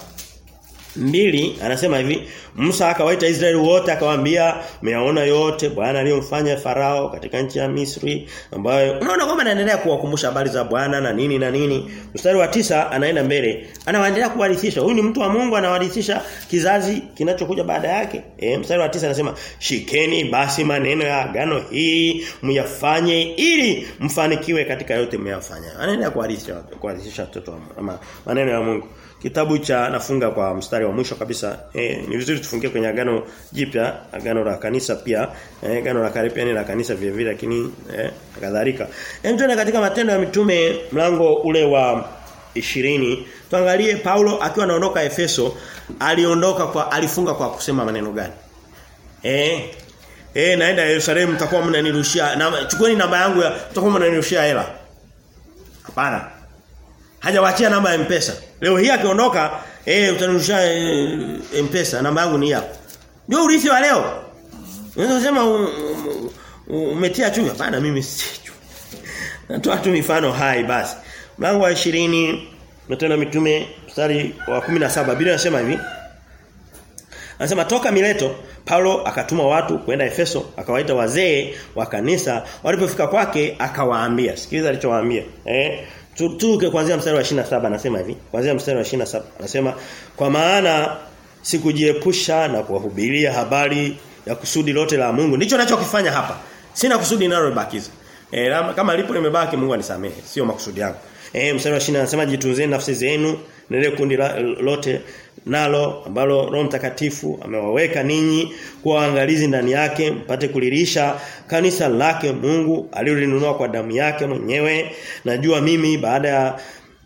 S1: mbili anasema hivi Musa akawaita Israeli wote akawaambia mmeyaona yote Bwana aliyomfanya Farao katika nchi ya Misri ambayo unaona kwamba anaendelea kuwakumbusha habari za Bwana na nini na nini. Mstari wa tisa anaenda mbele anawaendelea kuwarithisha. Huyu ni mtu wa Mungu anawarithisha kizazi kinachokuja baada yake. E, mstari wa tisa anasema shikeni basi maneno ya agano hii myafanye ili mfanikiwe katika yote mmeyafanya. Anaendelea kuwarithisha kuwarithisha watoto wa maneno ya Mungu Kitabu cha nafunga kwa mstari wa mwisho kabisa. E, ni vizuri tufungie kwenye agano jipya, agano la kanisa pia, e, agano la kale pia ni la kanisa vile vile lakini eh kadhalika. Hem tuende katika matendo ya mitume mlango ule wa ishirini tuangalie Paulo akiwa anaondoka Efeso aliondoka kwa alifunga kwa kusema maneno gani? Eh Eh naenda Yerusalemu mtakuwa mnanirushia na chukueni namba yangu ya mtakuwa mnanirushia hela. Hapana. Hajawaachia namba ya M-Pesa. Leo hii akiondoka eh utanirusha e, M-Pesa namba yangu ni hapo. Ndio urithi wa leo. Unaweza kusema um, um, umetia chumvi hapana mimi si Natoa tu mifano hai basi. Mlango wa 20 Matendo mitume mstari wa 17 Biblia inasema hivi. Anasema toka Mileto Paulo akatuma watu kwenda Efeso akawaita wazee wa kanisa walipofika kwake akawaambia sikiliza alichowaambia eh tuke kuanzia mstari wa 27 anasema hivi kuanzia mstari wa 27 anasema kwa maana sikujiepusha na kuwahubiria habari ya kusudi lote la Mungu. Ndicho ninachokifanya hapa. Sina kusudi linalobakiza eh kama lipo limebaki Mungu anisamehe. Sio makusudi yangu. Eh mstari wa 20 anasema jitunzeni nafsi zenu nile kundi lote nalo ambalo Roho Mtakatifu amewaweka ninyi kuwa waangalizi ndani yake mpate kulirisha kanisa lake Mungu alilolinunua kwa damu yake mwenyewe. Najua mimi baada ya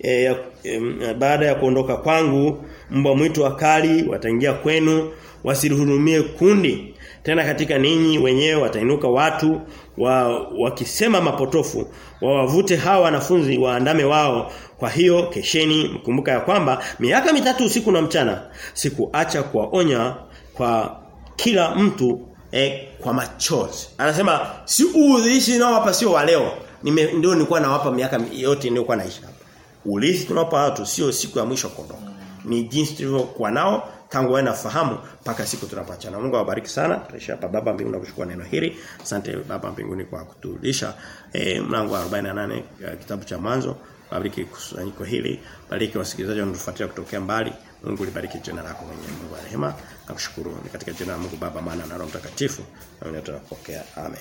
S1: e, e, baada ya kuondoka kwangu mbwa mwitu wakali wataingia kwenu wasilihurumie kundi. Tena katika ninyi wenyewe watainuka watu wa wakisema mapotofu wawavute hawa wanafunzi waandame wao kwa hiyo kesheni mkumbuka ya kwamba miaka mitatu usiku na mchana sikuacha kuwaonya kwa kila mtu eh, kwa machozi anasema si uudhishi nao hapa sio wa leo Nime, ndio nilikuwa nawapa miaka yote nilikuwa naishi hapa urithi tunawapa watu sio siku ya mwisho kuondoka ni jinsi tulivyokuwa nao tangu wewe nafahamu mpaka siku tunapachana. Mungu awabariki sana. Tunaisha hapa baba mbinguni nakushukuru neno hili. Asante baba mbinguni kwa kutulisha eh, mlango wa 48 kitabu cha mwanzo. Bariki kusanyiko hili. Bariki wasikilizaji wanaotufuatia kutokea mbali. Mungu libariki jina lako mwenyewe Mungu wa rehema. Nakushukuru katika jina la Mungu Baba, Mwana na Roho Mtakatifu. Na tunapokea. Amen.